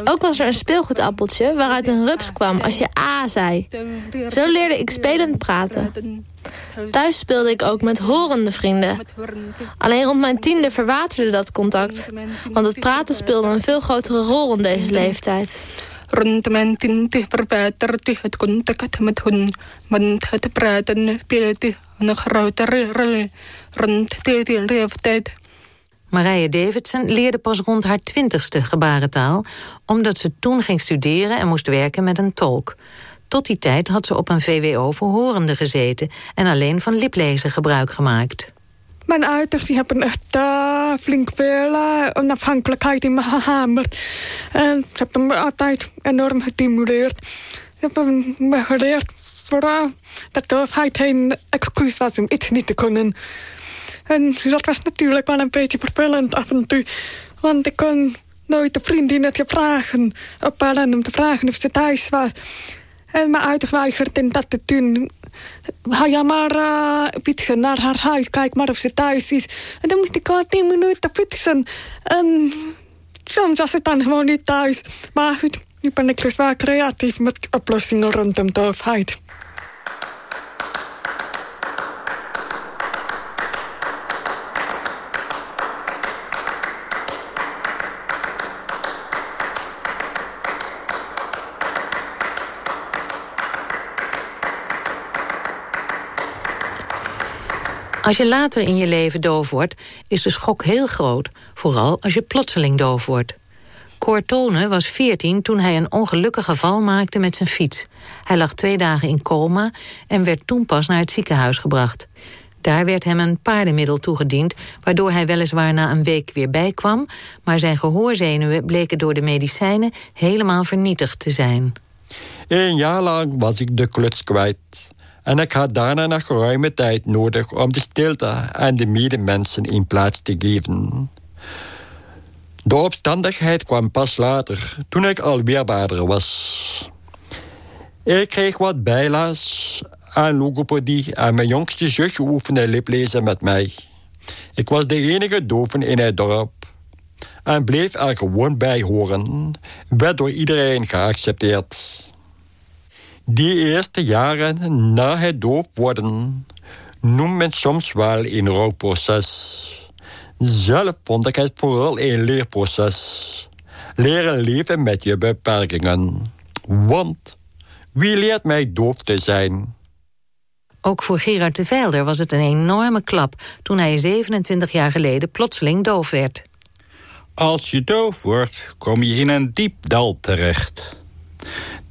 S6: Ook was er een speelgoedappeltje waaruit een rups kwam als je A zei. Zo leerde ik spelend praten. Thuis speelde ik ook met horende vrienden. Alleen rond mijn tiende verwaterde dat contact. Want het praten speelde een veel grotere rol in deze leeftijd.
S11: Rond mijn tiende verwaterde het contact met hun. Want het praten speelde een grotere rol rond leeftijd.
S9: Marije Davidson leerde pas rond haar twintigste gebarentaal... omdat ze toen ging studeren en moest werken met een tolk. Tot die tijd had ze op een VWO voor horenden gezeten... en alleen van liplezen gebruik gemaakt.
S8: Mijn ouders hebben echt uh, flink veel uh, onafhankelijkheid in me gehamerd. En ze hebben me altijd enorm gestimuleerd. Ze hebben me geleerd vooral dat doofheid geen excuus was om iets niet te kunnen. En dat was natuurlijk wel een beetje vervelend af en toe. Want ik kon nooit de vriendinnetje vragen, opbellen om te vragen of ze thuis was. En me uitgeweigerd en dat te doen. Ga ja maar uh, fietsen naar haar huis, kijk maar of ze thuis is. En dan moest ik al tien minuten fietsen. En soms was het dan gewoon niet thuis. Maar goed, nu ben ik dus wel creatief met oplossingen rondom doofheid.
S9: Als je later in je leven doof wordt, is de schok heel groot. Vooral als je plotseling doof wordt. Cortone was 14 toen hij een ongelukkige val maakte met zijn fiets. Hij lag twee dagen in coma en werd toen pas naar het ziekenhuis gebracht. Daar werd hem een paardenmiddel toegediend, waardoor hij weliswaar na een week weer bijkwam, maar zijn gehoorzenuwen bleken door de medicijnen helemaal vernietigd te zijn.
S4: Een jaar lang was ik de kluts kwijt. En ik had daarna nog ruime tijd nodig om de stilte en de medemensen in plaats te geven. De opstandigheid kwam pas later, toen ik al weerbaarder was. Ik kreeg wat bijles aan logopedie en mijn jongste zusje oefende liplezen met mij. Ik was de enige doven in het dorp en bleef er gewoon bij horen, werd door iedereen geaccepteerd. Die eerste jaren na het doof worden noemt men soms wel een rouwproces. Zelf vond ik het vooral een leerproces. Leren leven met je beperkingen. Want wie leert mij doof te zijn?
S9: Ook voor Gerard de Velder was het een enorme klap toen hij 27 jaar geleden plotseling doof werd.
S7: Als je doof wordt, kom je in een diep dal terecht.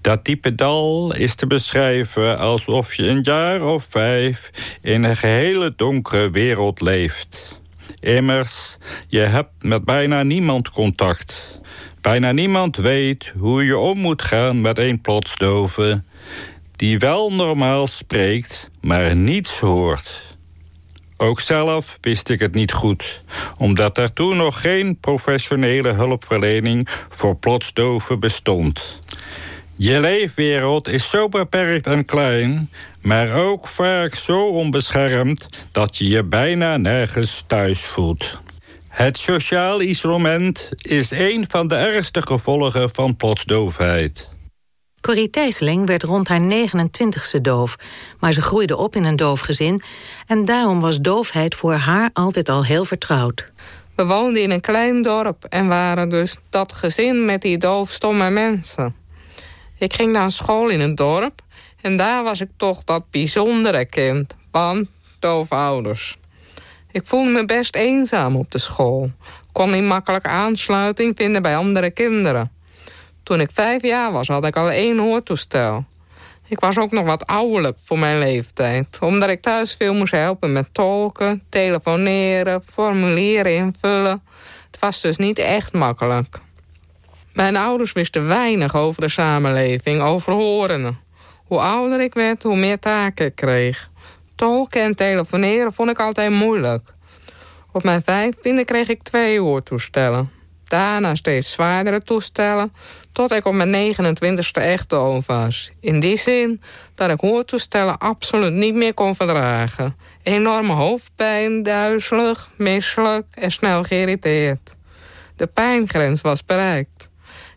S7: Dat diepe dal is te beschrijven alsof je een jaar of vijf in een gehele donkere wereld leeft. Immers, je hebt met bijna niemand contact. Bijna niemand weet hoe je om moet gaan met een plotsdove... die wel normaal spreekt, maar niets hoort. Ook zelf wist ik het niet goed, omdat er toen nog geen professionele hulpverlening voor plotsdoven bestond. Je leefwereld is zo beperkt en klein, maar ook vaak zo onbeschermd dat je je bijna nergens thuis voelt. Het sociaal isolement is een van de ergste gevolgen van plotsdoofheid.
S9: Corrie Thijsseling werd rond haar 29ste doof, maar ze groeide op in een doof gezin en daarom was doofheid voor haar altijd al heel vertrouwd.
S5: We woonden in een klein dorp en waren dus dat gezin met die doofstomme mensen. Ik ging naar school in een dorp en daar was ik toch dat bijzondere kind van doof ouders. Ik voelde me best eenzaam op de school. Kon niet makkelijk aansluiting vinden bij andere kinderen. Toen ik vijf jaar was, had ik al één hoortoestel. Ik was ook nog wat ouderlijk voor mijn leeftijd. Omdat ik thuis veel moest helpen met tolken, telefoneren, formulieren invullen. Het was dus niet echt makkelijk. Mijn ouders wisten weinig over de samenleving, over horenen. Hoe ouder ik werd, hoe meer taken ik kreeg. Tolken en telefoneren vond ik altijd moeilijk. Op mijn vijftiende kreeg ik twee hoortoestellen. Daarna steeds zwaardere toestellen, tot ik op mijn 29ste echt doof was. In die zin dat ik hoortoestellen absoluut niet meer kon verdragen. Enorme hoofdpijn, duizelig, misselijk en snel geïrriteerd. De pijngrens was bereikt.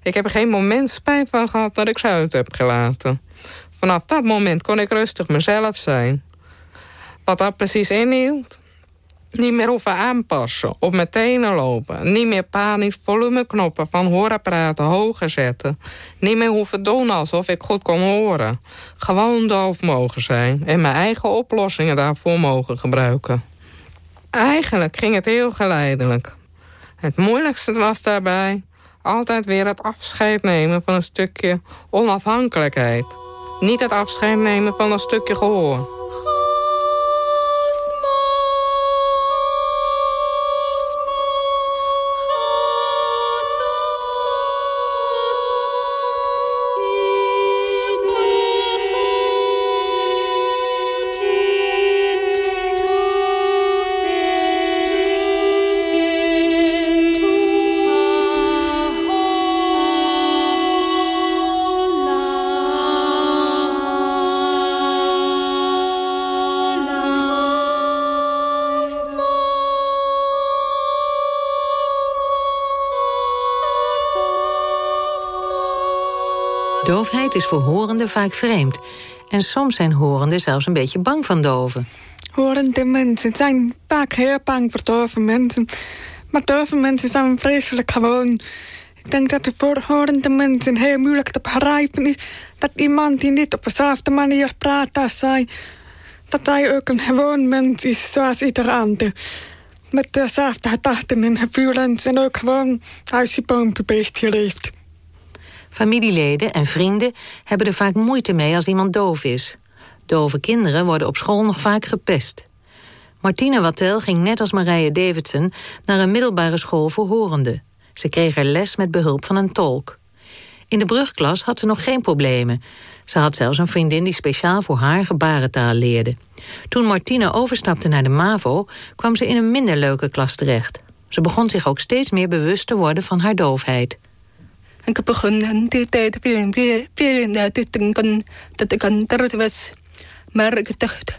S5: Ik heb geen moment spijt van gehad dat ik ze uit heb gelaten. Vanaf dat moment kon ik rustig mezelf zijn. Wat dat precies inhield? Niet meer hoeven aanpassen, op mijn tenen lopen. Niet meer panisch volumeknoppen van hoorapparaten hoger zetten. Niet meer hoeven doen alsof ik goed kon horen. Gewoon doof mogen zijn en mijn eigen oplossingen daarvoor mogen gebruiken. Eigenlijk ging het heel geleidelijk. Het moeilijkste was daarbij altijd weer het afscheid nemen van een stukje onafhankelijkheid. Niet het afscheid nemen van een stukje gehoor.
S9: Is voor horenden vaak vreemd. En soms zijn horenden zelfs een beetje bang van doven.
S8: Horende mensen zijn vaak heel bang voor dove mensen. Maar dove mensen zijn vreselijk gewoon. Ik denk dat het voor horende mensen heel moeilijk te begrijpen is... dat iemand die niet op dezelfde manier praat als zij... dat hij ook een gewoon mens is zoals ieder ander. Met dezelfde gedachten en gevoelens en ook gewoon huisje beestje leeft.
S9: Familieleden en vrienden hebben er vaak moeite mee als iemand doof is. Dove kinderen worden op school nog vaak gepest. Martina Wattel ging net als Marije Davidson naar een middelbare school voor horenden. Ze kreeg er les met behulp van een tolk. In de brugklas had ze nog geen problemen. Ze had zelfs een vriendin die speciaal voor haar gebarentaal leerde. Toen Martina overstapte naar de MAVO, kwam ze in een minder leuke klas terecht. Ze begon zich ook steeds meer bewust te worden van haar doofheid.
S11: Ik begon die tijd dat ik aan het was. Maar ik dacht,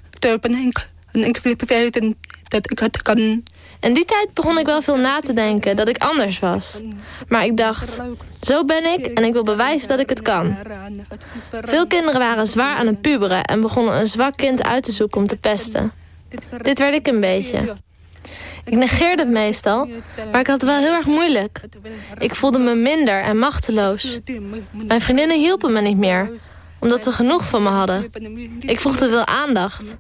S11: en ik wil bevelen dat ik het kan.
S6: In die tijd begon ik wel veel na te denken dat ik anders was. Maar ik dacht, zo ben ik en ik wil bewijzen dat ik het kan. Veel kinderen waren zwaar aan het puberen en begonnen een zwak kind uit te zoeken om te pesten. Dit werd ik een beetje. Ik negeerde het meestal, maar ik had het wel heel erg moeilijk. Ik voelde me minder en machteloos. Mijn vriendinnen hielpen me niet meer, omdat ze genoeg van me hadden. Ik vroeg te veel aandacht.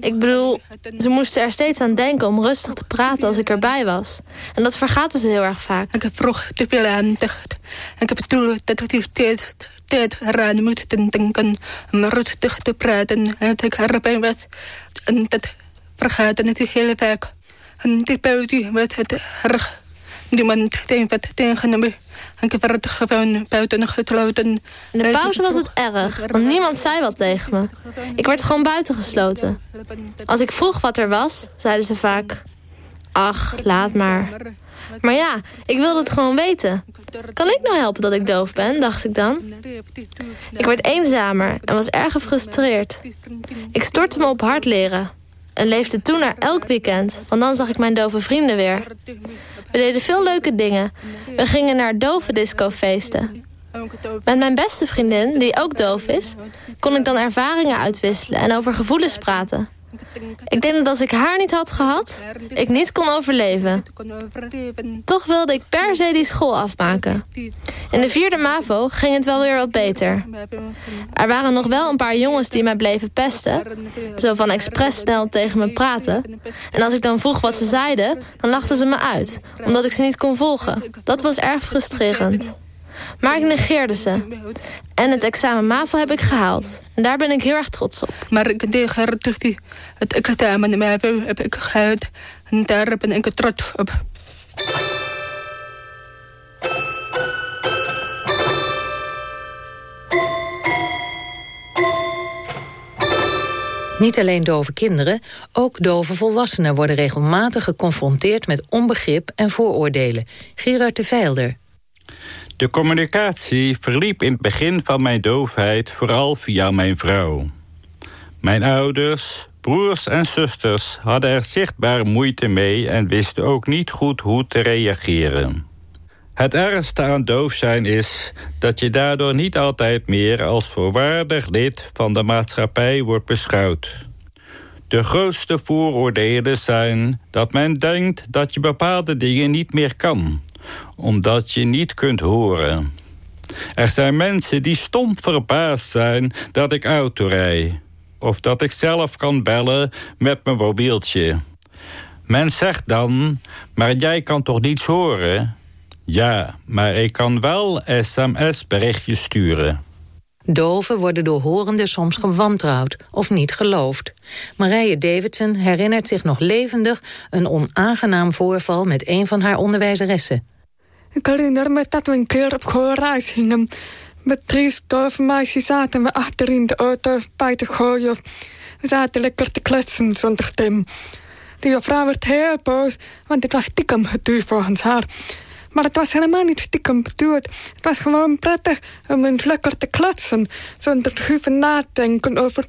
S6: Ik bedoel, ze moesten er steeds aan denken om rustig te praten als ik erbij was. En dat vergaten ze heel erg vaak.
S11: Ik vroeg te veel aandacht. Ik het dat ik steeds tijd eraan moet denken om rustig te praten. En dat ik erbij was. En dat vergaat natuurlijk heel vaak. En die buiten met het erg. Niemand tegen wat tegen me. En ik werd gewoon buiten gesloten.
S6: In de pauze was het erg, want niemand zei wat tegen me. Ik werd gewoon buiten gesloten. Als ik vroeg wat er was, zeiden ze vaak... Ach, laat maar. Maar ja, ik wilde het gewoon weten. Kan ik nou helpen dat ik doof ben, dacht ik dan. Ik werd eenzamer en was erg gefrustreerd. Ik stortte me op hard leren en leefde toen naar elk weekend, want dan zag ik mijn dove vrienden weer. We deden veel leuke dingen. We gingen naar dove discofeesten. Met mijn beste vriendin, die ook doof is, kon ik dan ervaringen uitwisselen en over gevoelens praten. Ik denk dat als ik haar niet had gehad, ik niet kon overleven. Toch wilde ik per se die school afmaken. In de vierde MAVO ging het wel weer wat beter. Er waren nog wel een paar jongens die mij bleven pesten. Zo van expres snel tegen me praten. En als ik dan vroeg wat ze zeiden, dan lachten ze me uit. Omdat ik ze niet kon volgen. Dat was erg frustrerend. Maar ik negeerde ze. En het examen MAVO heb ik gehaald. En daar ben ik heel erg trots op.
S11: Maar ik negeerde het examen MAVO heb ik gehaald. En daar ben ik trots op.
S9: Niet alleen dove kinderen, ook dove volwassenen worden regelmatig geconfronteerd met onbegrip en vooroordelen. Gerard de Veilder.
S7: De communicatie verliep in het begin van mijn doofheid vooral via mijn vrouw. Mijn ouders, broers en zusters hadden er zichtbaar moeite mee en wisten ook niet goed hoe te reageren. Het ergste aan doof zijn is dat je daardoor niet altijd meer als volwaardig lid van de maatschappij wordt beschouwd. De grootste vooroordelen zijn dat men denkt dat je bepaalde dingen niet meer kan omdat je niet kunt horen. Er zijn mensen die stom verbaasd zijn dat ik auto rij. Of dat ik zelf kan bellen met mijn mobieltje. Men zegt dan, maar jij kan toch niets horen? Ja, maar ik kan wel sms-berichtjes sturen.
S9: Doven worden door horenden soms gewantrouwd of niet geloofd. Marije Davidson herinnert zich nog levendig een onaangenaam voorval met een van haar onderwijzeressen.
S8: Ik herinner me dat we een keer op schoolreis gingen. Met drie dove meisjes zaten we achter in de auto bij te gooien. We zaten lekker te kletsen zonder stem. Die vrouw werd heel boos, want het was stiekem geduurd volgens haar. Maar het was helemaal niet stiekem bedoeld. Het was gewoon prettig om eens lekker te kletsen... zonder te hoeven nadenken over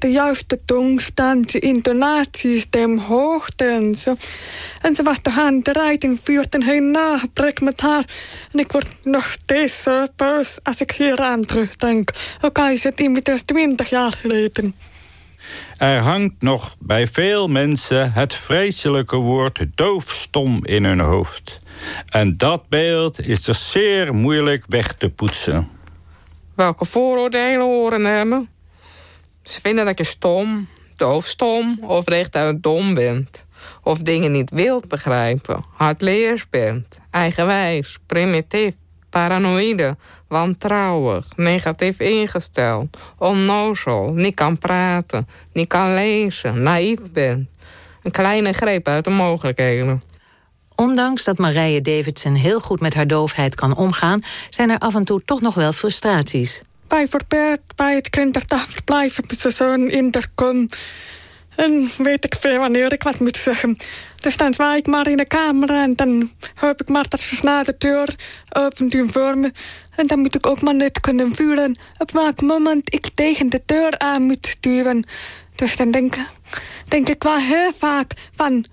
S8: de juiste tongstand, de intonatie, stemhoogte en zo. En ze was de aan de rijting vuurt een heel nagebrek met haar. En ik word nog steeds zo boos als ik hier aan terugdenk. Ook al is het inmiddels twintig jaar geleden.
S7: Er hangt nog bij veel mensen het vreselijke woord doofstom in hun hoofd. En dat beeld is er zeer moeilijk weg te poetsen.
S5: Welke vooroordelen horen hebben? Ze vinden dat je stom, doofstom of rechtuit dom bent. Of dingen niet wilt begrijpen, hardleers bent, eigenwijs, primitief, paranoïde, wantrouwig, negatief ingesteld, onnozel, niet kan praten, niet kan lezen, naïef bent. Een kleine greep uit de mogelijkheden.
S9: Ondanks dat Marije Davidson heel goed met haar doofheid kan omgaan... zijn er af en toe toch nog wel frustraties.
S8: Bijvoorbeeld bij het kinderdagverblijf hebben ze zo'n intercom. En weet ik veel wanneer ik wat moet zeggen. Dus dan zwaai ik maar in de kamer en dan hoop ik maar dat ze snel de deur open doen voor me. En dan moet ik ook maar net kunnen voelen op welk moment ik tegen de deur aan moet duwen. Dus dan denk, denk ik wel heel vaak van...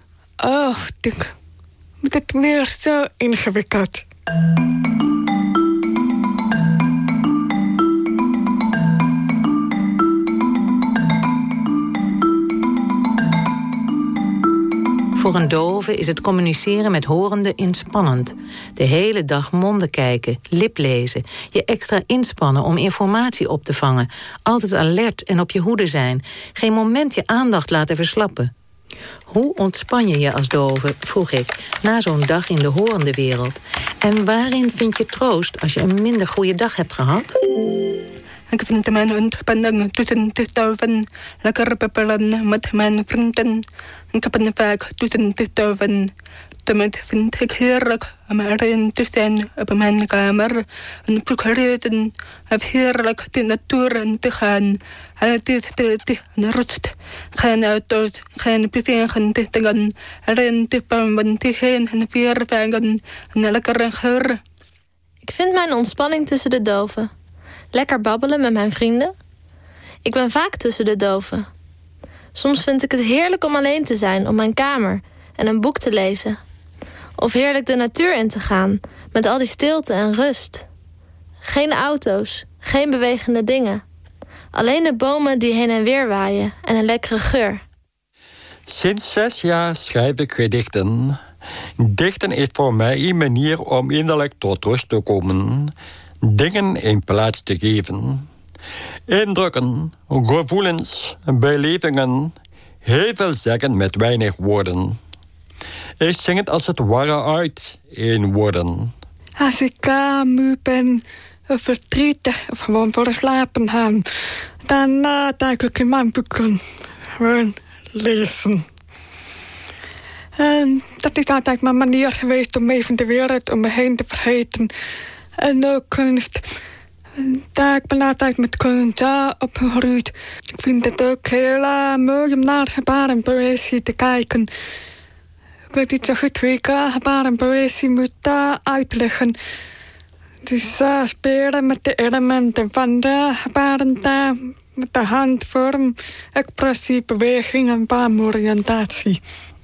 S8: Oh, dit, dit weer zo ingewikkeld.
S9: Voor een dove is het communiceren met horenden inspannend. De hele dag monden kijken, liplezen, je extra inspannen om informatie op te vangen. Altijd alert en op je hoede zijn. Geen moment je aandacht laten verslappen. Hoe ontspan je je als dove, vroeg ik, na zo'n dag in de horende wereld? En waarin vind je troost als je een minder goede dag hebt gehad?
S11: Ik vind mijn ontspanning tussen de doven lekker peppelen met mijn vrienden. Ik heb een vaak tussen de doven. Daarmee vind ik heerlijk om erin te zijn op mijn kamer. En procureren of heerlijk de natuur in te gaan. Alle tijd stilte en rust. Geen auto's, geen beweging te dingen. Erin te bouwen, te heen en weer vangen. En lekkere geur.
S6: Ik vind mijn ontspanning tussen de doven. Lekker babbelen met mijn vrienden. Ik ben vaak tussen de doven. Soms vind ik het heerlijk om alleen te zijn op mijn kamer en een boek te lezen. Of heerlijk de natuur in te gaan met al die stilte en rust. Geen auto's, geen bewegende dingen. Alleen de bomen die heen en weer waaien en een lekkere geur.
S4: Sinds zes jaar schrijf ik gedichten. Dichten is voor mij een manier om innerlijk tot rust te komen. Dingen in plaats te geven. Indrukken, gevoelens, belevingen. Heel veel zeggen met weinig woorden. Ik zing het als het ware uit in woorden.
S8: Als ik moe ben, verdrietig, of gewoon voor slapen gaan... dan duik ik in mijn boeken. Gewoon lezen. En dat is altijd mijn manier geweest om even de wereld om me heen te vergeten. En kunst. Daar ik ben altijd met kunst opgegroeid. Ik vind het ook heel uh, mooi om naar gebarenpoëzie te kijken. Ik weet niet zo goed hoe ik uh, gebarenpoëzie moet uh, uitleggen. Dus spelen met de elementen van de gebarentaal. Met de handvorm, expressie, beweging en baanoriëntatie.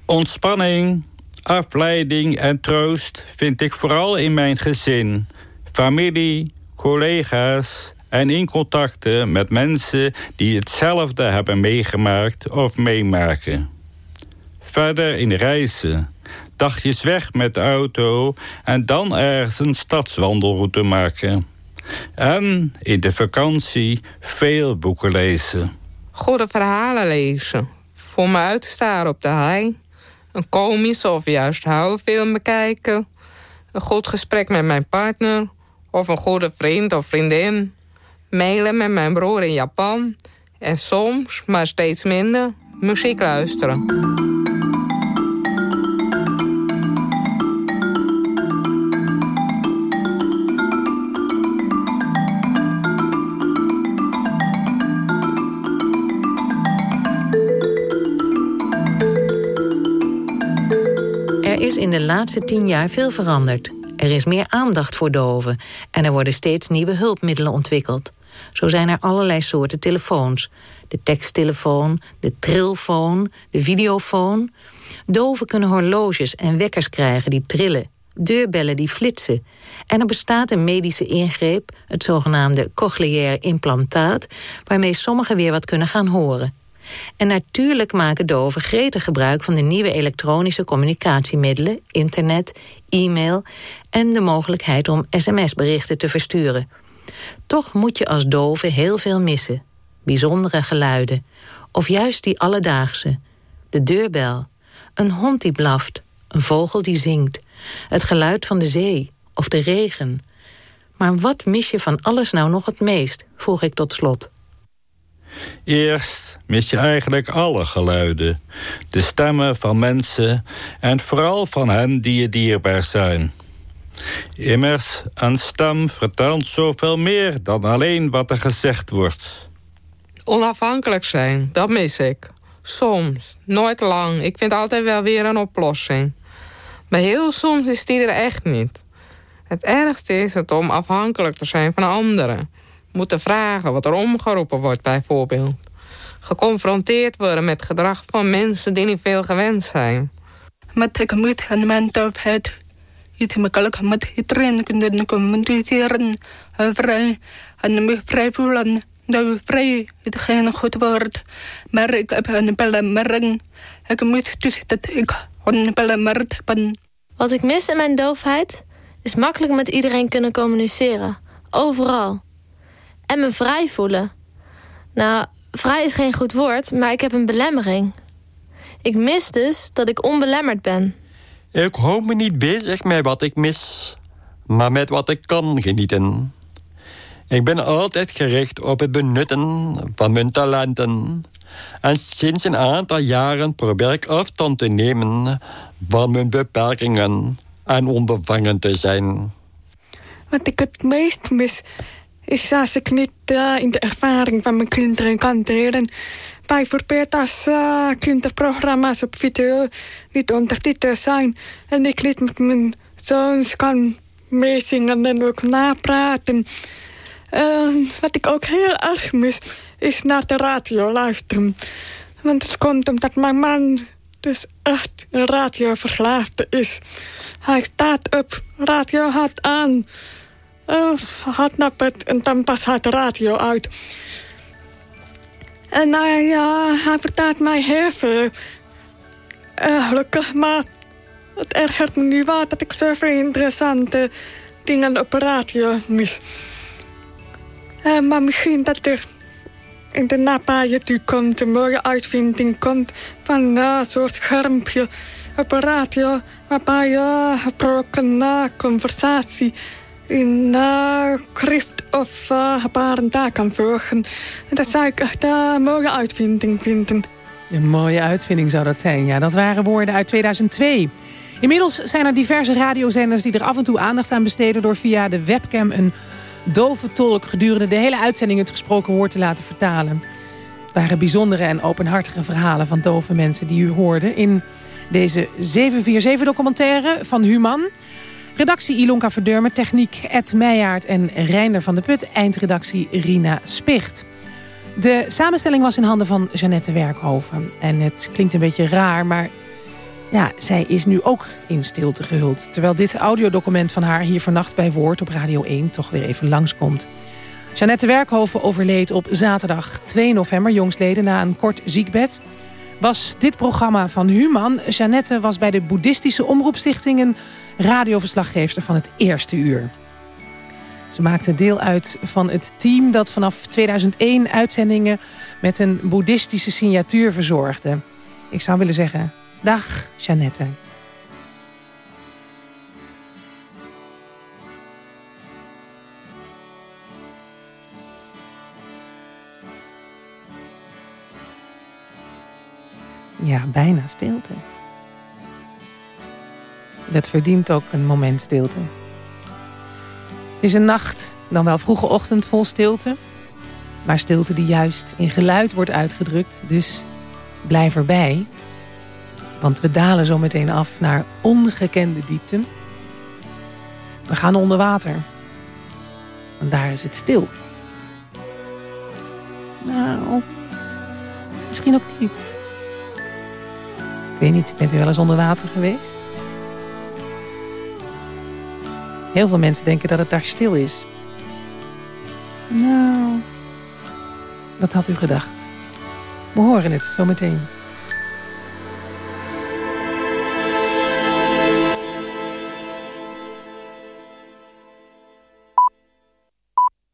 S7: Ontspanning, afleiding en troost vind ik vooral in mijn gezin. Familie, collega's en in contacten met mensen die hetzelfde hebben meegemaakt of meemaken. Verder in reizen, dagjes weg met de auto en dan ergens een stadswandelroute maken. En in de vakantie veel boeken lezen.
S5: Goede verhalen lezen. Voor me uitstaren op de hei. Een komische of juist huilfilm bekijken. Een goed gesprek met mijn partner of een goede vriend of vriendin. Mailen met mijn broer in Japan. En soms, maar steeds minder, muziek luisteren.
S9: Er is in de laatste tien jaar veel veranderd. Er is meer aandacht voor doven en er worden steeds nieuwe hulpmiddelen ontwikkeld. Zo zijn er allerlei soorten telefoons. De teksttelefoon, de trilfoon, de videofoon. Doven kunnen horloges en wekkers krijgen die trillen. Deurbellen die flitsen. En er bestaat een medische ingreep, het zogenaamde cochleair implantaat... waarmee sommigen weer wat kunnen gaan horen. En natuurlijk maken doven gretig gebruik van de nieuwe elektronische communicatiemiddelen, internet, e-mail en de mogelijkheid om sms-berichten te versturen. Toch moet je als dove heel veel missen. Bijzondere geluiden. Of juist die alledaagse. De deurbel. Een hond die blaft. Een vogel die zingt. Het geluid van de zee. Of de regen. Maar wat mis je van alles nou nog het meest? vroeg ik tot slot.
S7: Eerst mis je eigenlijk alle geluiden. De stemmen van mensen en vooral van hen die je dierbaar zijn. Immers, een stem vertelt zoveel meer dan alleen wat er gezegd wordt.
S5: Onafhankelijk zijn, dat mis ik. Soms, nooit lang. Ik vind altijd wel weer een oplossing. Maar heel soms is die er echt niet. Het ergste is het om afhankelijk te zijn van anderen. Moeten vragen wat er omgeroepen wordt, bijvoorbeeld. Geconfronteerd worden met gedrag van mensen die niet veel gewend zijn.
S11: Met ik moet aan mijn doofheid iets makkelijk met iedereen kunnen communiceren. Vrij en me vrij voelen. Nou, vrij is geen goed woord. Maar ik heb een belemmering. Ik moet dus dat ik onbelemmerd ben.
S6: Wat ik mis in mijn doofheid is makkelijk met iedereen kunnen communiceren. Overal. En me vrij voelen. Nou, vrij is geen goed woord, maar ik heb een belemmering. Ik mis dus dat ik onbelemmerd ben.
S4: Ik hou me niet bezig met wat ik mis, maar met wat ik kan genieten. Ik ben altijd gericht op het benutten van mijn talenten. En sinds een aantal jaren probeer ik afstand te nemen van mijn beperkingen en onbevangen te zijn.
S8: Wat ik het meest mis, is als ik niet in de ervaring van mijn kinderen kan delen. Bijvoorbeeld als uh, kinderprogramma's op video niet ondertiteld zijn. En ik niet met mijn zoons kan meezingen en ook napraten. Wat ik ook heel erg mis, is naar de radio luisteren. Want het komt omdat mijn man dus echt een radioverslaafde is. Hij staat op, radio had aan, had naar bed en dan pas gaat de radio uit. En hij, ja, hij vertaalt mij heel veel. Uh, maar het ergert me nu wel dat ik zoveel interessante dingen op de radio mis. Uh, maar misschien dat er in de nabije toekomst een mooie uitvinding komt van een soort schermpje op radio waarbij je uh, gebroken conversatie in uh, schrift of uh, gebarentaal kan volgen. En dat zou ik echt een mooie uitvinding vinden.
S3: Een mooie uitvinding zou dat zijn. Ja, dat waren woorden uit 2002. Inmiddels zijn er diverse radiozenders die er af en toe aandacht aan besteden... door via de webcam een dove tolk gedurende de hele uitzending het gesproken woord te laten vertalen. Het waren bijzondere en openhartige verhalen van dove mensen die u hoorde... in deze 747-documentaire van Human... Redactie Ilonka Verdurmen, techniek Ed Meijaard en Reinder van de Put. Eindredactie Rina Spicht. De samenstelling was in handen van Jeannette Werkhoven. En het klinkt een beetje raar, maar ja, zij is nu ook in stilte gehuld. Terwijl dit audiodocument van haar hier vannacht bij Woord op Radio 1 toch weer even langskomt. Jeannette Werkhoven overleed op zaterdag 2 november jongsleden na een kort ziekbed. Was dit programma van Human. Jeannette was bij de boeddhistische omroepstichting een radioverslaggeefster van het eerste uur. Ze maakte deel uit van het team dat vanaf 2001 uitzendingen met een boeddhistische signatuur verzorgde. Ik zou willen zeggen, dag Jeannette. Ja, bijna stilte. Dat verdient ook een moment stilte. Het is een nacht, dan wel vroege ochtend vol stilte. Maar stilte die juist in geluid wordt uitgedrukt. Dus blijf erbij. Want we dalen zo meteen af naar ongekende diepten. We gaan onder water. En daar is het stil. Nou, misschien ook niet. Ik weet niet, bent u wel eens onder water geweest? Heel veel mensen denken dat het daar stil is. Nou, dat had u gedacht. We horen het zometeen.